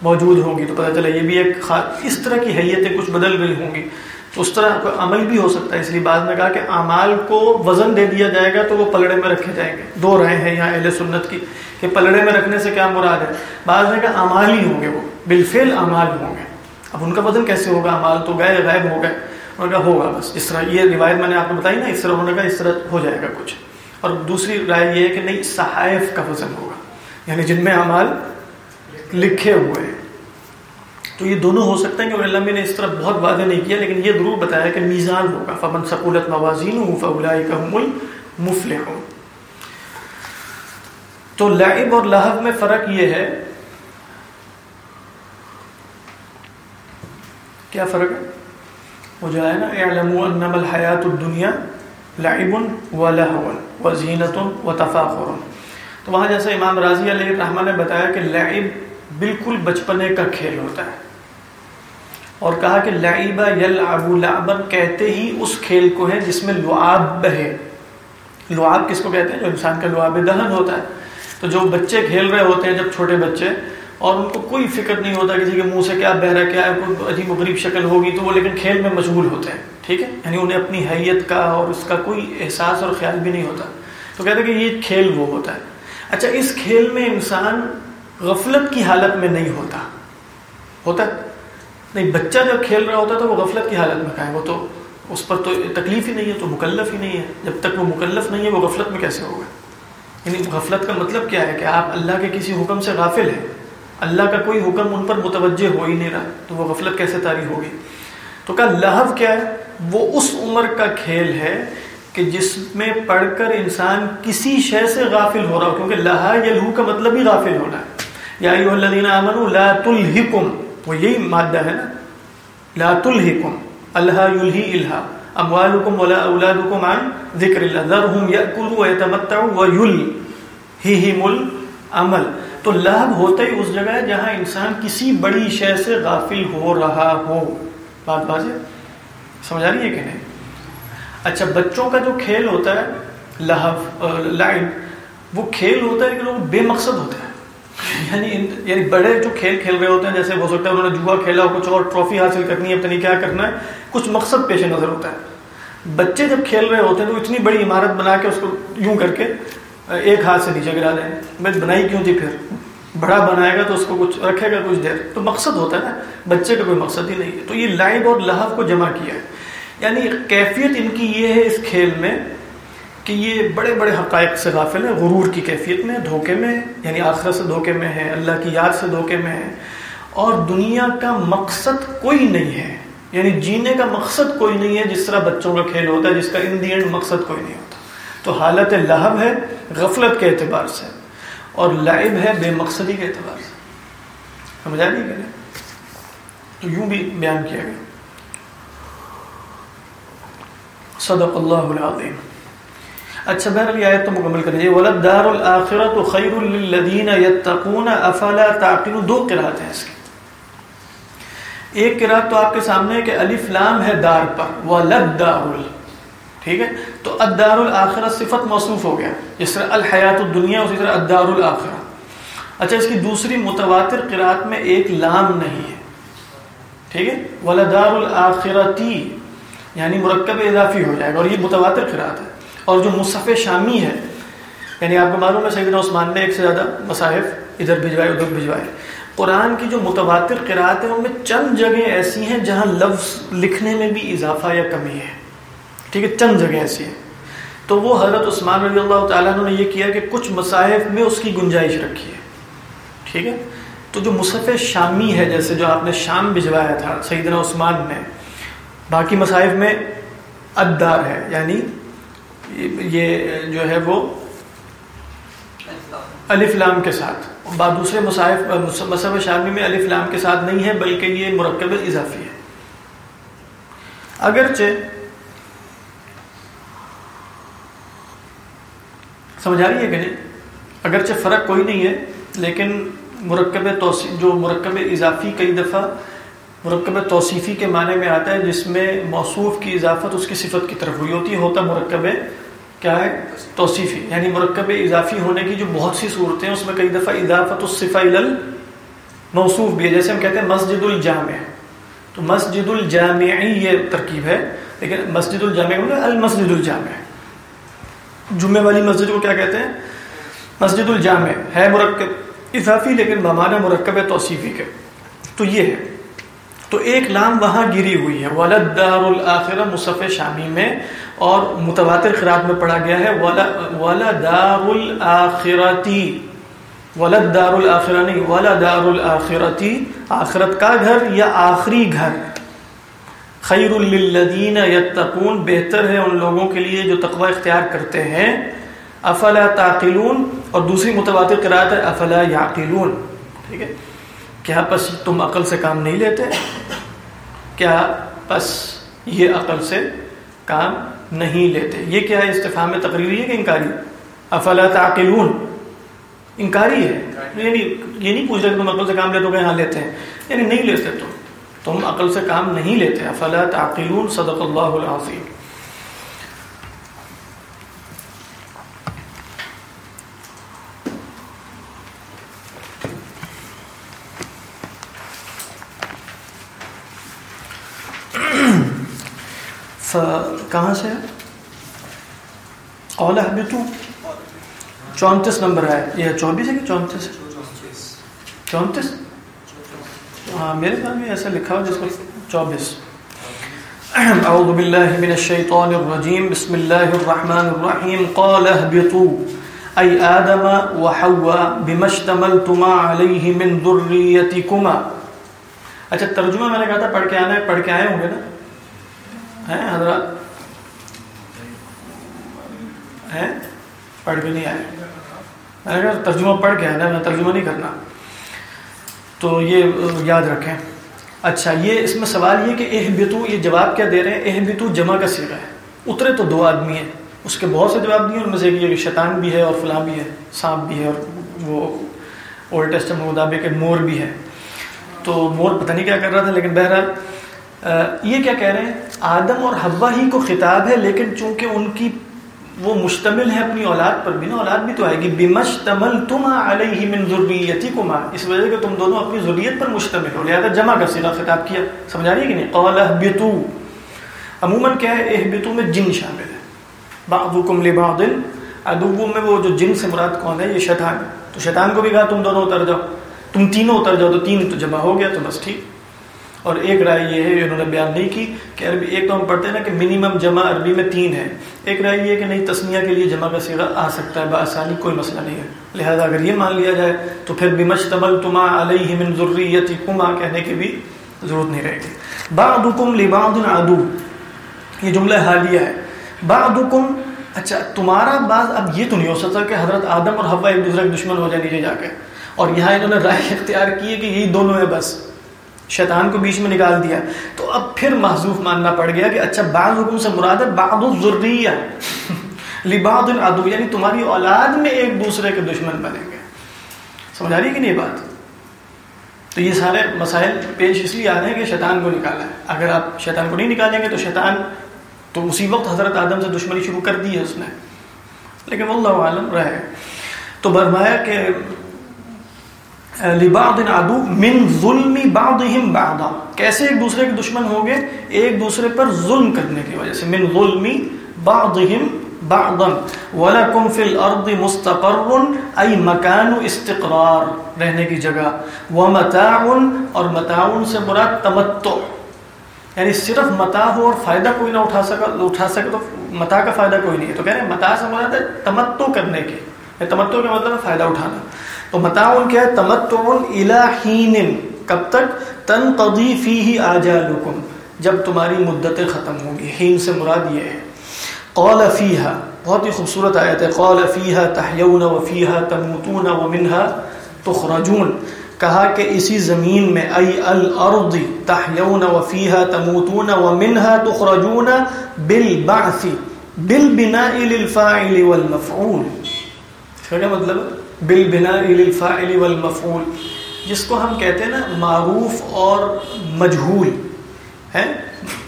موجود ہوں گی۔ تو پتہ چلا یہ بھی ایک خاص اس طرح کی حیتیں کچھ بدل گئی ہوں گی۔ تو اس طرح کوئی عمل بھی ہو سکتا ہے۔ اس لیے بعد میں کہا کہ اعمال کو وزن دے دیا جائے گا تو وہ پلڑے میں رکھے جائیں گے۔ دو رائے ہیں یہاں اہل سنت کی کہ پلڑے میں رکھنے سے کیا مراد ہے؟ بعض نے کہا اعمال ہی ہوں گے وہ، بالفعل اعمال ہوں گے۔ اب ان کا وزن کیسے ہوگا؟ اعمال تو گئے غائب ہو گئے انہوں نے کہا، ہوگا بس۔ اس طرح یہ روایت میں نے آپ کو بتائی نا، اس طرح انہوں نے کہا، اس طرح ہو جائے گا کچھ۔ اور دوسری رائے یہ ہے کہ نہیں، صحائف کا وزن ہوگا۔ یعنی جن میں اعمال لکھے ہوئے۔ ہیں تو یہ دونوں ہو سکتے ہیں کہ علامہ نے اس طرح بہت واضح نہیں کیا، لیکن یہ ضرور بتایا کہ میزان ہوگا۔ فمن سکولت موازین ہوں فلائی کا مفل ہوں تو لعب اور لہب میں فرق یہ ہے کیا فرق ہے؟ وہ جو ہے نا، اعلموا انما الحیات الدنیا لعب و لہو و زینت و تفاخر. تو وہاں جیسے امام راضی علیہ الرحمٰ نے بتایا کہ لعب بالکل بچپنے کا کھیل ہوتا ہے۔ اور کہا کہ لعبہ یلعب لعبا کہتے ہی اس کھیل کو ہے جس میں لعاب بہے۔ لعاب کس کو کہتے ہیں؟ جو انسان کا لعاب دہن ہوتا ہے۔ تو جو بچے کھیل رہے ہوتے ہیں، جب چھوٹے بچے اور ان کو کوئی فکر نہیں ہوتا کسی کے منہ سے کیا بہ رہا کیا ہے، کوئی عجیب و غریب شکل ہوگی تو وہ لیکن کھیل میں مشغول ہوتے ہیں، ٹھیک ہے؟ یعنی انہیں اپنی حیت کا اور اس کا کوئی احساس اور خیال بھی نہیں ہوتا۔ تو کہتے ہیں کہ یہ کھیل وہ ہوتا ہے۔ اچھا اس کھیل میں انسان غفلت کی حالت میں نہیں ہوتا۔ ہوتا ہے؟ نہیں، بچہ جب کھیل رہا ہوتا تو وہ غفلت کی حالت میں کھائے وہ تو اس پر تو تکلیف ہی نہیں ہے، تو مکلف ہی نہیں ہے۔ جب تک وہ مکلف نہیں ہے، وہ غفلت میں کیسے ہوگا؟ یعنی غفلت کا مطلب کیا ہے کہ آپ اللہ کے کسی حکم سے غافل ہیں اللہ کا کوئی حکم ان پر متوجہ ہو ہی نہیں رہا، تو وہ غفلت کیسے تاری ہوگی؟ تو کہا، لہو کیا ہے؟ وہ اس عمر کا کھیل ہے کہ جس میں پڑھ کر انسان کسی شے سے غافل ہو رہا ہو، کیونکہ لہا یلہو کا مطلب ہی غافل ہونا ہے۔ یا ایوہ الذین آمنوا، لا تلہکم، وہ یہی مادہ ہے نا۔ لا تلہکم، اللہ یلہی الہا، اموالکم ولا اولادکم عن ذکر اللہ، ذرہم یأکلوا ویتمتعوا ویلہیہم العمل۔ تو لہب ہوتا ہی اس جگہ ہے جہاں انسان کسی بڑی شے سے غافل ہو رہا ہو۔ بات بازے سمجھ آ رہی ہے کہ نہیں؟ اچھا بچوں کا جو کھیل ہوتا ہے، لہب لائب وہ کھیل ہوتا ہے لیکن وہ بے مقصد ہوتا ہے <laughs> یعنی یعنی بڑے جو کھیل کھیل رہے ہوتے ہیں، جیسے ہو سکتا ہے انہوں نے جوا کھیلا کچھ اور ٹرافی حاصل کرنی ہے، پتہ نہیں کیا کرنا ہے، کچھ مقصد پیش نظر ہوتا ہے۔ بچے جب کھیل رہے ہوتے ہیں تو اتنی بڑی عمارت بنا کے اس کو یوں کر کے ایک ہاتھ سے نیچے گرا دیں۔ میں بنائی کیوں تھی پھر؟ بڑا بنائے گا تو اس کو کچھ رکھے گا کچھ دیر۔ تو مقصد ہوتا ہے نا، بچے کا کوئی مقصد ہی نہیں ہے۔ تو یہ لائب اور لہب کو جمع کیا ہے۔ یعنی کیفیت ان کی یہ ہے اس کھیل میں کہ یہ بڑے بڑے حقائق سے غافل ہیں۔ غرور کی کیفیت میں، دھوکے میں یعنی آخرت سے دھوکے میں ہے اللہ کی یاد سے دھوکے میں ہے اور دنیا کا مقصد کوئی نہیں ہے۔ یعنی جینے کا مقصد کوئی نہیں ہے، جس طرح بچوں کا کھیل ہوتا ہے، جس کا ان دی اینڈ مقصد کوئی نہیں ہوتا۔ تو حالت لہب ہے، غفلت کے اعتبار سے، اور لائب ہے بے مقصدی کے اعتبار سے۔ سمجھ آ رہی ہے تو یوں بھی بیان کیا گیا۔ صدق اللہ العظیم۔ اچھا بہر یہ آیت تو مکمل کر لیجیے ولد دار الاخرۃ خیر للذین یتقون، افلا تعقلون؟ دو قرات ہیں اس کی۔ ایک قرات تو آپ کے سامنے ہے کہ الف لام ہے دار پر۔ ولد دار ٹھیک ہے؟ تو ادار الآخرہ صفت موصوف ہو گیا۔ جس طرح الحیات الدنیا، اسی طرح ادار الآخرہ اچھا اس کی دوسری متواتر قرآت میں ایک لام نہیں ہے۔ ٹھیک ہے؟ ولدار الآخرتی یعنی مرکب اضافی ہو جائے گا، اور یہ متواتر قرآت ہے۔ اور جو مصحف شامی ہے یعنی آپ کو معلوم ہے، سیدنا عثمان نے ایک سے زیادہ مصاحف ادھر بھجوائے ادھر بھجوائے۔ قرآن کی جو متواتر قرآت ہے، ان میں چند جگہیں ایسی ہیں جہاں لفظ لکھنے میں بھی اضافہ یا کمی ہے۔ ٹھیک ہے، چند جگہ ایسی ہیں۔ تو وہ حضرت عثمان رضی اللہ تعالیٰ عنہ نے یہ کیا کہ کچھ مصائف میں اس کی گنجائش رکھی ہے۔ ٹھیک ہے؟ تو جو مصحف شامی ہے، جیسے جو آپ نے شام بھجوایا تھا، سیدنا عثمان نے، باقی مصائف میں ادار ہے یعنی یہ جو ہے وہ الف لام کے ساتھ۔ دوسرے مصائف مصحف شامی میں الف لام کے ساتھ نہیں ہے، بلکہ یہ مرکب اضافی ہے۔ اگرچہ سمجھ آ رہی ہے کہ نہیں اگرچہ فرق کوئی نہیں ہے، لیکن مرکب توصیف، جو مرکب اضافی کئی دفعہ مرکب توصیفی کے معنی میں آتا ہے، جس میں موصوف کی اضافت اس کی صفت کی طرف ہوئی ہوتی ہے، ہوتا مرکب کیا ہے؟ توصیفی یعنی مرکب اضافی ہونے کی جو بہت سی صورتیں ہیں، اس میں کئی دفعہ اضافت الصفا موصوف بھی ہے۔ جیسے ہم کہتے ہیں مسجد الجامع، تو مسجد الجامعی یہ ترکیب ہے، لیکن مسجد الجامع المسجد الجامع۔ جمعے والی مسجد کو کیا کہتے ہیں؟ مسجد الجامع، ہے مرکب، اضافی لیکن بمانا مرکب توصیفی کے۔ تو یہ ہے۔ تو ایک لام وہاں گری ہوئی ہے۔ ولد دار الآخرہ مصف شامی میں اور متواتر خراب میں پڑھا گیا ہے۔ ولا دار الآخرتی ولد دار الآخرہ نہیں ولا دار الآخرتی آخرت کا گھر یا آخری گھر؟ خیر للذین یتقون بہتر ہے ان لوگوں کے لیے جو تقوی اختیار کرتے ہیں۔ افلا تعقلون اور دوسری متواتر قرآت ہے افلا یعقلون۔ ٹھیک ہے؟ کیا پس تم عقل سے کام نہیں لیتے؟ کیا پس یہ عقل سے کام نہیں لیتے؟ یہ کیا ہے استفام میں تقریری ہے کہ انکاری؟ افلا تعقلون۔ انکاری ہے۔ یعنی یہ نہیں پوچھ رہے کہ تم عقل سے کام لیتے ہو کہ ہاں لیتے ہیں۔ یعنی نہیں لیتے تم۔ تم عقل سے کام نہیں لیتے، افلا تعقلون صدق اللہ العظیم۔ <clears throat> کہاں سے؟ اولا حبیتو چونتیس نمبر ہے یہ چوبیس ہے کہ چونتیس چونتیس۔ میرے خیال میں ایسا لکھا ہو جس کو چوبیس۔ اعوذ باللہ من الشیطان الرجیم، بسم اللہ الرحمن الرحیم۔ قال اهبطوا، ای آدم و بما اشتملتما علیہ من ذریتکما۔ اچھا ترجمہ میں نے کہا تھا پڑھ کے آنا ہے، پڑھ کے آئے ہوں گے نا؟ ہیں حضرات؟ ہیں؟ پڑھ کے نہیں آئے۔ میں نے کہا ترجمہ پڑھ کے آنا ہے، میں ترجمہ نہیں کرنا۔ تو یہ یاد رکھیں۔ اچھا یہ اس میں سوال یہ کہ اہ بتو یہ جواب کیا دے رہے ہیں؟ اہ بتو جمع کا سیرا ہے۔ اترے تو دو آدمی ہیں۔ اس کے بہت سے جواب دیے، ان میں سے یہ کہ شیطان بھی ہے اور فلاں بھی ہے، سانپ بھی ہے اور وہ اولڈ ٹیسٹ میں مطابق مور بھی ہے۔ تو مور پتہ نہیں کیا کر رہا تھا، لیکن بہرحال یہ کیا کہہ رہے ہیں؟ آدم اور حوا ہی کو خطاب ہے، لیکن چونکہ ان کی وہ مشتمل ہے اپنی اولاد پر بھی نا، اولاد بھی تو آئے گی۔ بمشتمل تم علیہ من ذریتی کما اس وجہ کہ تم دونوں اپنی ضروریت پر مشتمل ہو۔ لہذا جمع کا سیدھا خطاب کیا۔ سمجھا رہی ہے کہ نہیں؟ قول اہبتو عموماً کیا ہے؟ اہبتو میں جن شامل ہے بعضکم لبعض۔ عدو میں وہ جو جن سے مراد کون ہے؟ یہ شیطان۔ تو شیطان کو بھی کہا تم دونوں اتر جاؤ۔ تم تینوں اتر جاؤ تو تین تو جمع ہو گیا تو بس ٹھیک۔ اور ایک رائے یہ ہے، انہوں نے بیان نہیں کی کہ عربی ایک تو ہم پڑھتے ہیں نا کہ منیمم جمع عربی میں تین ہے ایک رائے یہ کہ نہیں، تسنیہ کے لیے جمع کا سیرا آ سکتا ہے، بآسانی کوئی مسئلہ نہیں ہے۔ لہذا اگر یہ مان لیا جائے تو پھر بمشتمل تما علیہ من ذریتی کما کہنے کی بھی ضرورت نہیں رہے گی۔ بعضکم لبعض عدو، یہ جملہ حالیہ ہے۔ بعضکم اچھا تمہارا بعض اب یہ تو نہیں ہو سکتا کہ حضرت آدم اور حوا ایک دوسرے کے دشمن ہو جائے نیچے جا کے۔ اور یہاں انہوں نے رائے اختیار کی ہے کہ یہی دونوں ہیں بس۔ شیطان کو بیچ میں نکال دیا۔ تو اب پھر محضوف ماننا پڑ گیا کہ اچھا بعض حکم سے مراد ہے بعض الذریہ۔ <laughs> لبعض العدو یعنی تمہاری اولاد میں ایک دوسرے کے دشمن بنیں گے۔ سمجھ آ رہی کہ نہیں بات؟ تو یہ سارے مسائل پیش اس لیے آ رہے ہیں کہ شیطان کو نکالا ہے۔ اگر آپ شیطان کو نہیں نکالیں گے تو شیطان تو اسی وقت حضرت آدم سے دشمنی شروع کر دی ہے اس نے۔ لیکن اللہ عالم رہے۔ تو برمایا کہ لبعض عدو من ظلم بعضهم بعضا۔ کیسے ایک دوسرے کے دشمن ہوں گے؟ ایک دوسرے پر ظلم کرنے کی وجہ سے۔ من ظلم بعضهم بعضا۔ ولکم فی الارض مستقر ای مکان استقرار۔ رہنے کی جگہ۔ ومتاع، اور متاع سے مراد تمتع۔ یعنی صرف متاع ہو اور فائدہ کوئی نہ اٹھا سکا، اٹھا سکے تو متا کا فائدہ کوئی نہیں ہے۔ تو کہہ رہے ہیں متا سے مراد ہے تمتو کرنے کے۔ یعنی تمتو کا مطلب ہے فائدہ اٹھانا۔ تو متا ان کیا ہے؟ تمتع الہین کب تک؟ تنقضی فیہ آجالکم، جب تمہاری مدتیں ختم ہوں گی۔ ہین سے مراد یہ ہے۔ قول فیہا، بہت ہی خوبصورت آیت ہے۔ قول فیہا تحیون و فیہا تموتون و منہا تخرجون۔ کہا کہ اسی زمین میں، ای الارض، تحیون و فیہا تموتون و منہا تخرجون بالبعث، بالبناء للفاعل والمفعول۔ کیا مطلب؟ ہے بالبناء للفاعل والمفعول، جس کو ہم کہتے ہیں نا معروف اور مجہول ہے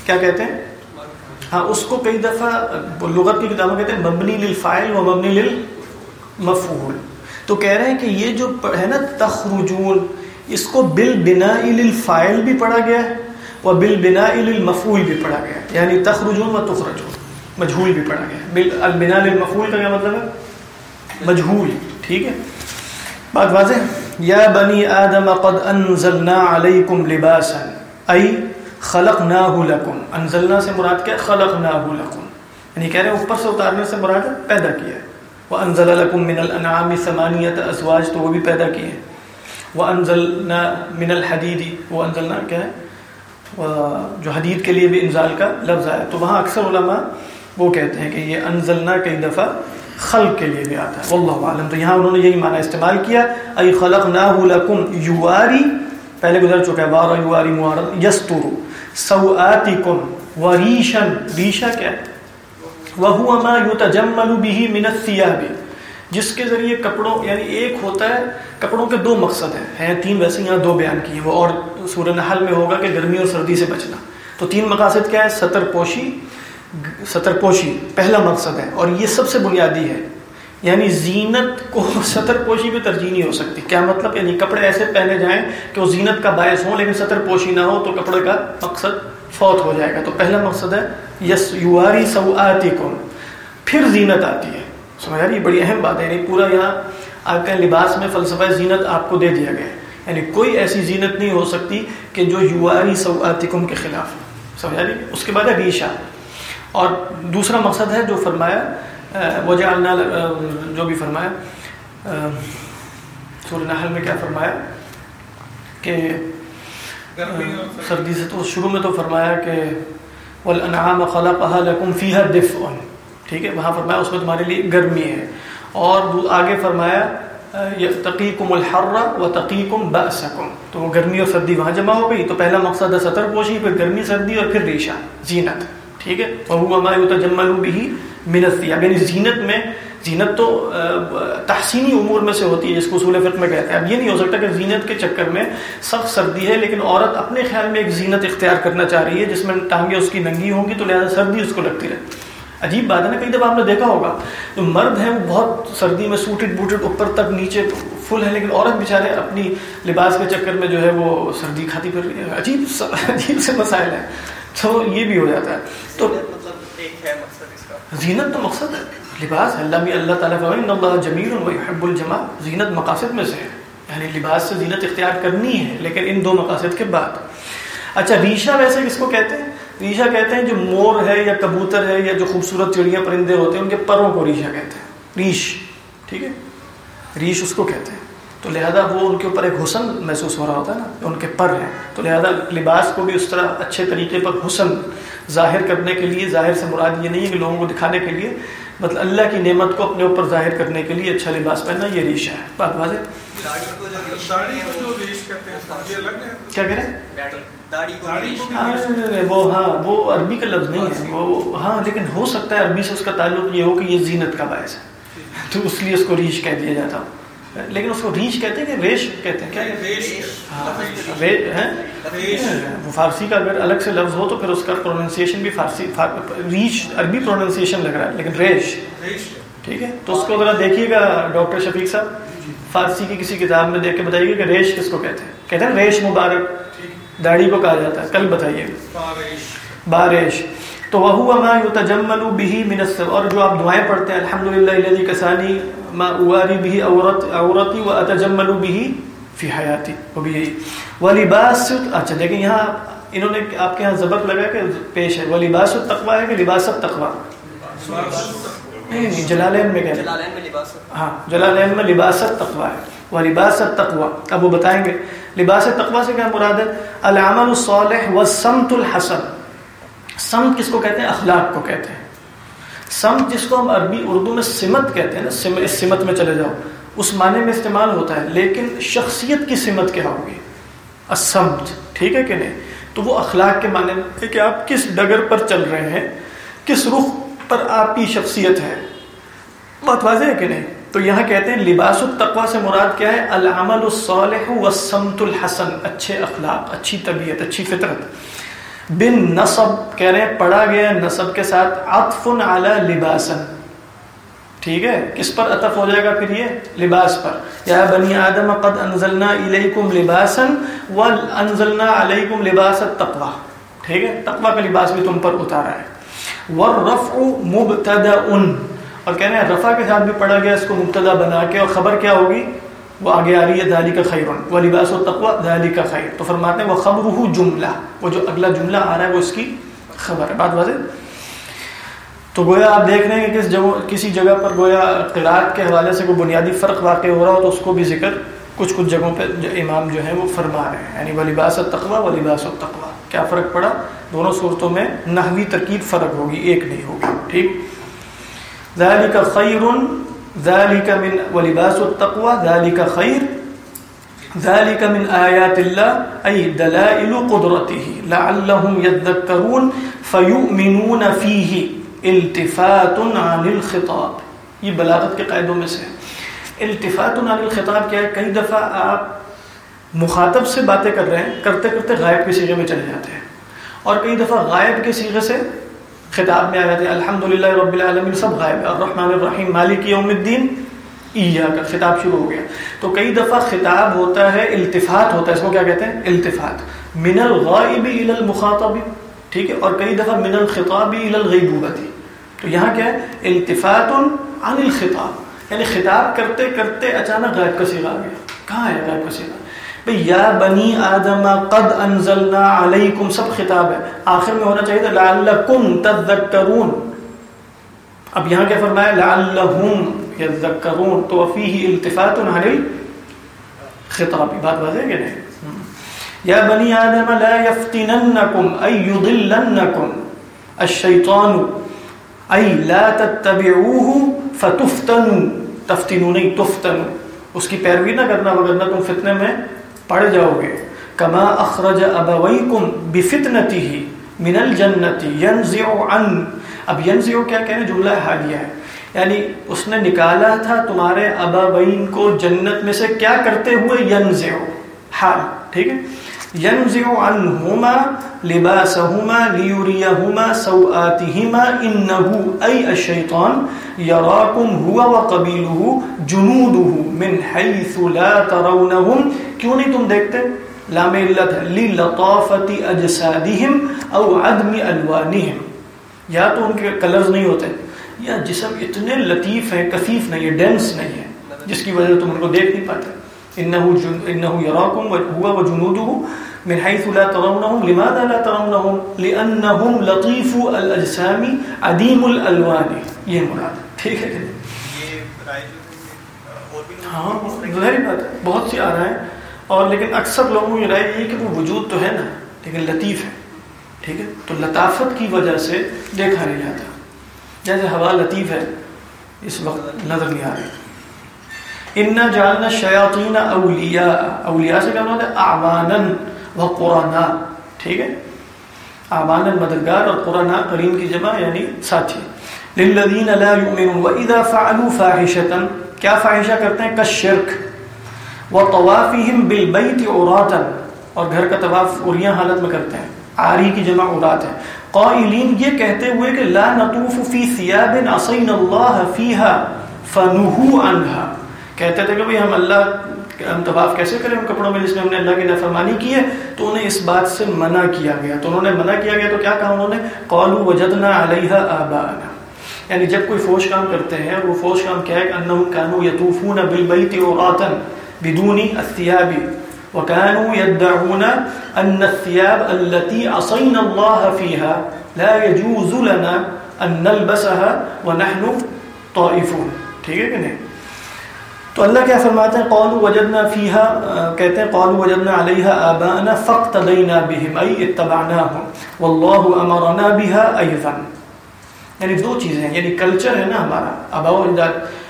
کیا کہتے ہیں؟ ہاں اس کو کئی دفعہ لغت کی کتابوں کہتے ہیں مبنی للفائل و مبنی للمفعول۔ تو کہہ رہے ہیں کہ یہ جو ہے نا تخرجون، اس کو بال بنا للفائل بھی پڑھا گیا ہے اور بال بنا للمفعول بھی پڑھا گیا۔ ہے یعنی تخرجون و تخرجون، مجہول بھی پڑھا گیا۔ ہے بال البنا للمفعول کا کیا مطلب ہے؟ مجہول۔ ٹھیک ہے؟ بات واضح؟ یا بنی آدم قد انزلنا علیکم لباسا، ای خلقناہ لکم۔ انزلنا سے مراد کیا خلقناہ لکم۔ یعنی کہہ رہے ہیں اوپر سے اتارنے سے مراد ہے پیدا کیا ہے۔ وانزل لکم من الانعام ثمانیت ازواج، تو وہ بھی پیدا کیے ہیں۔ وانزلنا من الحدید، وہ انزلنا کیا ہے؟ جو حدید کے لیے بھی انزال کا لفظ آیا۔ تو وہاں اکثر علماء وہ کہتے ہیں کہ یہ انزلنا کئی دفعہ خلق کے لیے بھی آتا ہے۔ واللہ عالم۔ تو یہاں انہوں نے یہی معنی استعمال کیا، ای خلقناہ لکم یواری۔ پہلے گزر چکا ہے، وارا یواری موارد یستر سوآتکم وریشن۔ ریشہ کیا ہے؟ وَهُوَ مَا يُتَجَمَّلُ بِهِ مِنَ الثِّيَابِ جس کے ذریعے کپڑوں یعنی ایک ہوتا ہے، کپڑوں کے دو مقصد ہیں۔ ہیں تین، ویسے یہاں دو بیان کیے وہ اور سورہ نحل میں ہوگا کہ گرمی اور سردی سے بچنا۔ تو تین مقاصد کیا ہے؟ ستر پوشی۔ ستر پوشی پہلا مقصد ہے، اور یہ سب سے بنیادی ہے۔ یعنی زینت کو ستر پوشی پہ ترجیح نہیں ہو سکتی۔ کیا مطلب؟ یعنی کپڑے ایسے پہنے جائیں کہ وہ زینت کا باعث ہوں، لیکن ستر پوشی نہ ہو تو کپڑے کا مقصد فوت ہو جائے گا۔ تو پہلا مقصد ہے، یس یواری سوآتکم۔ پھر زینت آتی ہے۔ سمجھ رہی بڑی اہم بات ہے۔ یعنی پورا یہاں آپ کا لباس میں فلسفہ زینت آپ کو دے دیا گیا ہے۔ یعنی کوئی ایسی زینت نہیں ہو سکتی کہ جو یواری سوآتکم کے خلاف سمجھ رہی اس کے بعد ہے ریشہ اور دوسرا مقصد ہے جو فرمایا وہ جعلنا جو بھی فرمایا سورہ نحل میں کیا فرمایا؟ کہ سردی سے تو شروع میں تو فرمایا کہ والانعام خلقها لكم فيها دفء ٹھیک ہے، وہاں فرمایا اس میں تمہارے لیے گرمی ہے۔ اور آگے فرمایا تقیکم الحر و تقیکم بأسکم تو وہ گرمی اور سردی وہاں جمع ہو گئی، تو پہلا مقصد ہے ستر پوشی، پھر گرمی، سردی اور پھر ریشہ، زینت۔ ٹھیک ہے؟ وہو ما یتجمل به من الثياب یعنی زینت میں، زینت تو تحسینی امور میں سے ہوتی ہے، جس کو اصول فقہ میں کہتے ہیں۔ اب یہ نہیں ہو سکتا کہ زینت کے چکر میں سخت سردی ہے، لیکن عورت اپنے خیال میں ایک زینت اختیار کرنا چاہ رہی ہے، جس میں ٹانگیں اس کی ننگی ہوں گی، تو لہٰذا سردی اس کو لگتی رہے عجیب بات ہے نا، کئی دفعہ آپ نے دیکھا ہوگا تو مرد ہیں، وہ بہت سردی میں سوٹڈ بوٹڈ اوپر تک نیچے فل ہے لیکن عورت بیچارے اپنی لباس کے چکر میں جو ہے وہ سردی کھاتی پھر رہی ہے۔ عجیب عجیب سے مسائل ہیں۔ تو یہ بھی ہو جاتا ہے۔ تو زینت تو مقصد ہے۔ لباس اللہ بھی اللہ تعالیٰ فرمائے اللہ جمیل حب الجمال زینت مقاصد میں سے ہے۔ یعنی لباس سے زینت اختیار کرنی ہے لیکن ان دو مقاصد کے بعد۔ اچھا ریشہ ویسے کس کو کہتے ہیں؟ ریشہ کہتے ہیں جو مور ہے یا کبوتر ہے یا جو خوبصورت چڑیاں پرندے ہوتے ہیں ان کے پروں کو ریشہ کہتے ہیں۔ ریش ٹھیک ہے؟ ریش اس کو کہتے ہیں۔ تو لہذا وہ ان کے اوپر ایک حسن محسوس ہو رہا ہوتا ہے نا ان کے پر ہیں تو لہذا لباس کو بھی اس طرح اچھے طریقے پر حسن ظاہر کرنے کے لیے ظاہر سے مراد یہ نہیں ہے کہ لوگوں کو دکھانے کے لیے مطلب اللہ کی نعمت کو اپنے اوپر ظاہر کرنے کے لیے اچھا لباس پہننا یہ ریشہ ہے۔ بات واضح؟ کیا کہہ رہے ہیں۔ وہ ہاں وہ عربی کا لفظ نہیں ہے۔ وہ ہاں لیکن ہو سکتا ہے عربی سے اس کا تعلق یہ ہو کہ یہ زینت کا باعث ہے۔ تو اس لیے اس کو ریش کہہ دیا جاتا۔ لیکن اس کو ریش کہتے ہیں کہ ریش کہتے ہیں؟ کیا وہ فارسی کا اگر الگ سے لفظ ہو تو پھر اس کا پروننسیشن بھی فارسی ریش عربی پروننسیشن لگ رہا ہے لیکن ریش۔ ٹھیک ہے؟ تو اس کو ذرا دیکھیے گا ڈاکٹر شفیق صاحب۔ فارسی کی کسی کتاب میں دیکھ کے بتائیے گا کہ ریش کس کو کہتے ہیں؟ کہتے ہیں ریش مبارک۔ داڑھی کو کہا جاتا ہے۔ کل بتائیے۔ بارش تو وہ ما یتجمل به من السر اور جو آپ دعائیں پڑھتے ہیں الحمدللہ الذی کسانی ما اواری به عورت عورتی واتجمل به فی حیاتی۔ وہ بھی یہی۔ ولباس اچھا دیکھیں یہاں انہوں نے آپ کے ہاں زبر لگا کہ پیش ہے۔ ولباس التقوی ہے کہ لباس التقوی نہیں نہیں جلالین میں کہتے جلالین میں لباس ہاں جلالین میں لباست تقوا ہے۔ وہ لباست تقوا اب وہ بتائیں گے۔ لباس تقوا سے کیا مراد ہے؟ العمل الصالح والسمت الحسن۔ سمت کس کو کہتے ہیں؟ اخلاق کو کہتے ہیں۔ سمت جس کو ہم عربی، اردو میں سمت کہتے ہیں نا، سم، اس سمت میں چلے جاؤ۔ اس معنی میں استعمال ہوتا ہے، لیکن شخصیت کی سمت کیا ہوگی؟ السمت۔ ٹھیک ہے کہ نہیں؟ تو وہ اخلاق کے معنی میں کہ آپ کس ڈگر پر چل رہے ہیں، کس رخ پر آپ کی شخصیت ہے۔ بات واضح ہے کہ نہیں؟ تو یہاں کہتے ہیں، لباس التقوی سے مراد کیا ہے؟ العمل الصالح والسمت الحسن۔ اچھے اخلاق، اچھی طبیعت، اچھی فطرت۔ بن نصب کہہ رہے ہیں، پڑھا گیا نصب کے ساتھ، عطف علی لباسن۔ ٹھیک ہے؟ کس پر عطف ہو جائے گا پھر یہ؟ لباس پر۔ یا بنی آدم قد انزلنا الیکم لباسا وانزلنا علیکم لباس التقوی۔ ٹھیک ہے؟ تقوی کا لباس بھی تم پر اتارا ہے۔ والرفع مبتدا اور کہنے ہیں، رفع کے ساتھ بھی پڑھا گیا، اس کو مبتدا بنا کے۔ اور خبر کیا ہوگی؟ وہ آگے آ رہی ہے دالی کا خیر وہ لباس و تقوا دالی کا خیر۔ تو فرماتے ہیں، وہ خبر جملہ، وہ جو اگلا جملہ آ رہا ہے، وہ اس کی خبر ہے۔ بات واضح؟ تو گویا آپ دیکھ رہے ہیں کہ کس جگہ، کسی جگہ پر گویا قرآت کے حوالے سے کوئی بنیادی فرق واقع ہو رہا ہو تو اس کو بھی ذکر کچھ کچھ جگہوں پہ جو امام جو ہے وہ فرما رہے ہیں۔ یعنی وہ لباس التقوا و لباس التقوا کیا فرق پڑا؟ دونوں صورتوں میں نحوی ترکیب فرق ہوگی، ایک نہیں ہوگی، ٹھیک؟ ذالک خیر ذالک من ولباس التقوى ذالک خیر ذالک من آیات اللہ ای دلائل قدرته. لعلهم يذکرون فیؤمنون فیہ التفات عن الخطاب. یہ بلاغت کے قائدوں میں سے ہے. التفات عن الخطاب کیا ہے؟ کئی دفعہ آپ مخاطب سے باتیں کر رہے ہیں، کرتے کرتے غائب کے سیغے میں چلے جاتے ہیں. اور کئی دفعہ غائب کے سیغے سے خطاب میں آ جاتے ہیں الحمد للہ رب العالمین سب غائب الرحمن الرحیم، مالک یوم الدین۔ کا خطاب شروع ہو گیا۔ تو کئی دفعہ خطاب ہوتا ہے، التفات ہوتا ہے۔ اس کو کیا کہتے ہیں؟ التفات۔ من الغائب الى المخاطب۔ ٹھیک ہے؟ اور کئی دفعہ من الخطاب الى الغیبوبتی تو یہاں کیا ہے؟ التفات عن الخطاب۔ یعنی خطاب کرتے کرتے اچانک غائب کا صیغہ آ گیا۔ کہاں ہے غائب کا صیغہ؟ یا بنی آدم قد انزلنا علیکم سب خطاب ہے۔ آخر میں ہونا چاہیے تھا، لعلکم تذکرون۔ اب یہاں کیا فرمایا؟ لعلہم یذکرون۔ تو فیہ التفات عن الخطاب۔ بات واضح ہے کہ نہیں؟ یا بنی آدم لا یفتننکم ای یضلنکم۔ الشیطان، ای لا تتبعوه فتفتنوا۔ تفتنوا نہیں، تفتنوا۔ اس کی پیروی نہ کرنا وگرنہ تم فتنے میں پڑ جاؤ گے۔ کما اخرج ابویکم بفتنته من الجنت ينزع عن۔ اب ينزع کیا کہنے جملہ حالیہ ہے۔ یعنی اس نے نکالا تھا تمہارے ابوین کو جنت میں سے کیا کرتے ہوئے ينزع حال، ٹھیک ہے؟ ينزع عنهما لباسهما ليريهما سوآتهما انه اي الشيطان يراكم هو وقبيله جنوده من حيث لا ترونهم کیوں نہیں تم دیکھتے لام علت ہے لطافت اجسادہم او عدم الوانہم یا تو ان کے کلرز نہیں ہوتے. یا جسم اتنے لطیف ہیں، کثیف نہیں ہے ڈینس نہیں ہے جس کی وجہ تم ان کو دیکھ نہیں پاتے. انہو یراکم ہوا و جنودہو من حيث لا ترونهم. لماذا لا ترونهم؟ لانهم لطيف الاجسام عديم الالوان یہ مراد ٹھیک ہے جی. ہاں ظاہری بات ہے. بہت سی آ رہا ہے اور لیکن اکثر لوگوں کی رائے یہ کہ وہ وجود تو ہے نا، لیکن لطیف ہے. ٹھیک ہے؟ تو لطافت کی وجہ سے دیکھا نہیں جاتا. جیسے ہوا لطیف ہے، اس وقت نظر نہیں آ رہی. ان جالنا شیاطین اولیاء اولیاء سے کیا ہوتا ہے؟ اعوانن و قرانا ٹھیک ہے؟ اعوانن مددگار اور قرانا قرین کی جمع یعنی ساتھی. للذین لا یؤمنون واذا فعلوا فاحشة، کیا فاحشہ کرتے ہیں؟ کشرک وہ طوافہم بالبیت عراتا. اور گھر کا طواف اریاں حالت میں کرتے ہیں. آری کی جمع عرات ہے قائلین یہ کہتے ہوئے کہ لا نطوف فی ثیاب عصین اللہ فیہا فنہو عنہا کہتے تھے کہ بھئی ہم اللہ ہم طواف کیسے کریں؟ ان کپڑوں میں جس میں ہم نے اللہ کی نافرمانی کی ہے، تو انہیں اس بات سے منع کیا گیا۔ تو انہوں نے منع کیا گیا، تو کیا کہا انہوں نے؟ قالوا وجدنا علیہا آباءنا یعنی جب کوئی فوش کام کرتے ہیں، وہ فوش کام کیا ہے؟ کہ انہم کانوا یطوفون بالبیت عراتا بدون الثياب وكانوا يدعون أن الثياب التي عصينا الله فيها لا يجوز لنا ان نلبسها ونحن طائفون۔ ٹھیک ہے کہ نہیں؟ تو اللہ کیا فرماتے ہیں؟ قالوا وجدنا فيها کہتے ہیں، قالوا وجدنا عليها آباءنا فاقتدينا بهم اي اتبعناهم والله امرنا بها ايضا یعنی دو چیزیں ہیں یعنی کلچر ہے نا ہمارا اباء و اجداد۔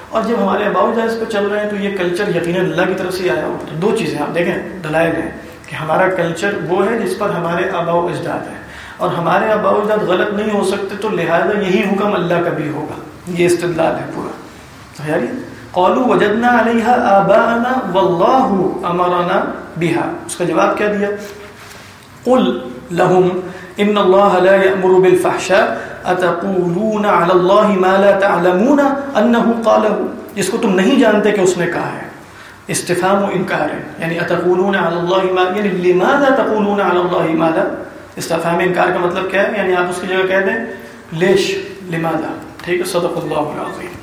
اور جب ہمارے اباء و اجداد اس پہ چل رہے ہیں تو یہ کلچر یقینا اللہ کی طرف سے آیا ہوا تو دو چیزیں آپ دیکھیں، دلائل ہیں کہ ہمارا کلچر وہ ہے جس پر ہمارے اباء و اجداد ہیں۔ اور ہمارے اباء و اجداد غلط نہیں ہو سکتے تو لہذا یہی حکم اللہ کا بھی ہوگا۔ یہ استدلال ہے پورا۔ یاری قالوا وجدنا عليها آباءنا والله امرنا بها. اس کا جواب کیا دیا؟ قل لهم ان الله لا يأمر بالفحشاء اتقولون على الله ما لا تعلمون انه قاله جس کو تم نہیں جانتے کہ اس نے کہا ہے. استفهام و انکار ہے. یعنی اتقولون على الله ما یعنی لماذا تقولون على الله ما لا? استفهام انکار کا مطلب کیا ہے؟ یعنی آپ اس کی جگہ کہہ دیں لیش لماذا؟ ٹھیک ہے، صدق اللہ العظیم.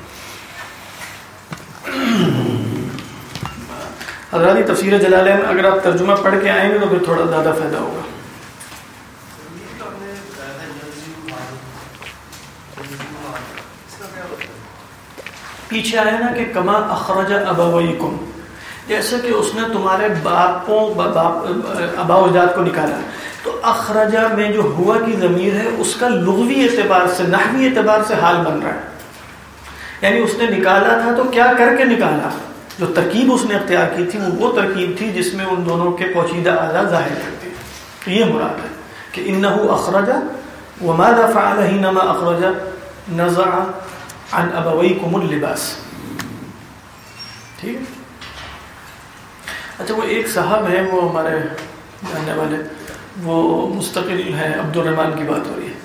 حضرات تفسیر جلالین اگر آپ ترجمہ پڑھ کے آئیں گے تو پھر تھوڑا زیادہ فائدہ ہوگا۔ پیچھے آیا نا کہ کما اخرج ابویکم جیسے کہ اس نے تمہارے باپوں ابا اجداد کو نکالا۔ تو اخرجہ میں جو ہوا کی ضمیر ہے، اس کا لغوی اعتبار سے، نحوی اعتبار سے حال بن رہا ہے۔ یعنی اس نے نکالا تھا تو کیا کر کے نکالا؟ جو ترکیب اس نے اختیار کی تھی، وہ وہ ترکیب تھی جس میں ان دونوں کے پوشیدہ اعلیٰ ظاہر کرتی تو یہ مراد ہے کہ انہو اخرجہ وماذا فعل حینما اخرجہ نزع عن ابویکم اللباس۔ ٹھیک ہے؟ اچھا وہ ایک صاحب ہے وہ ہمارے جاننے والے، وہ مستقل ہیں عبد الرحمن کی بات ہو رہی ہے۔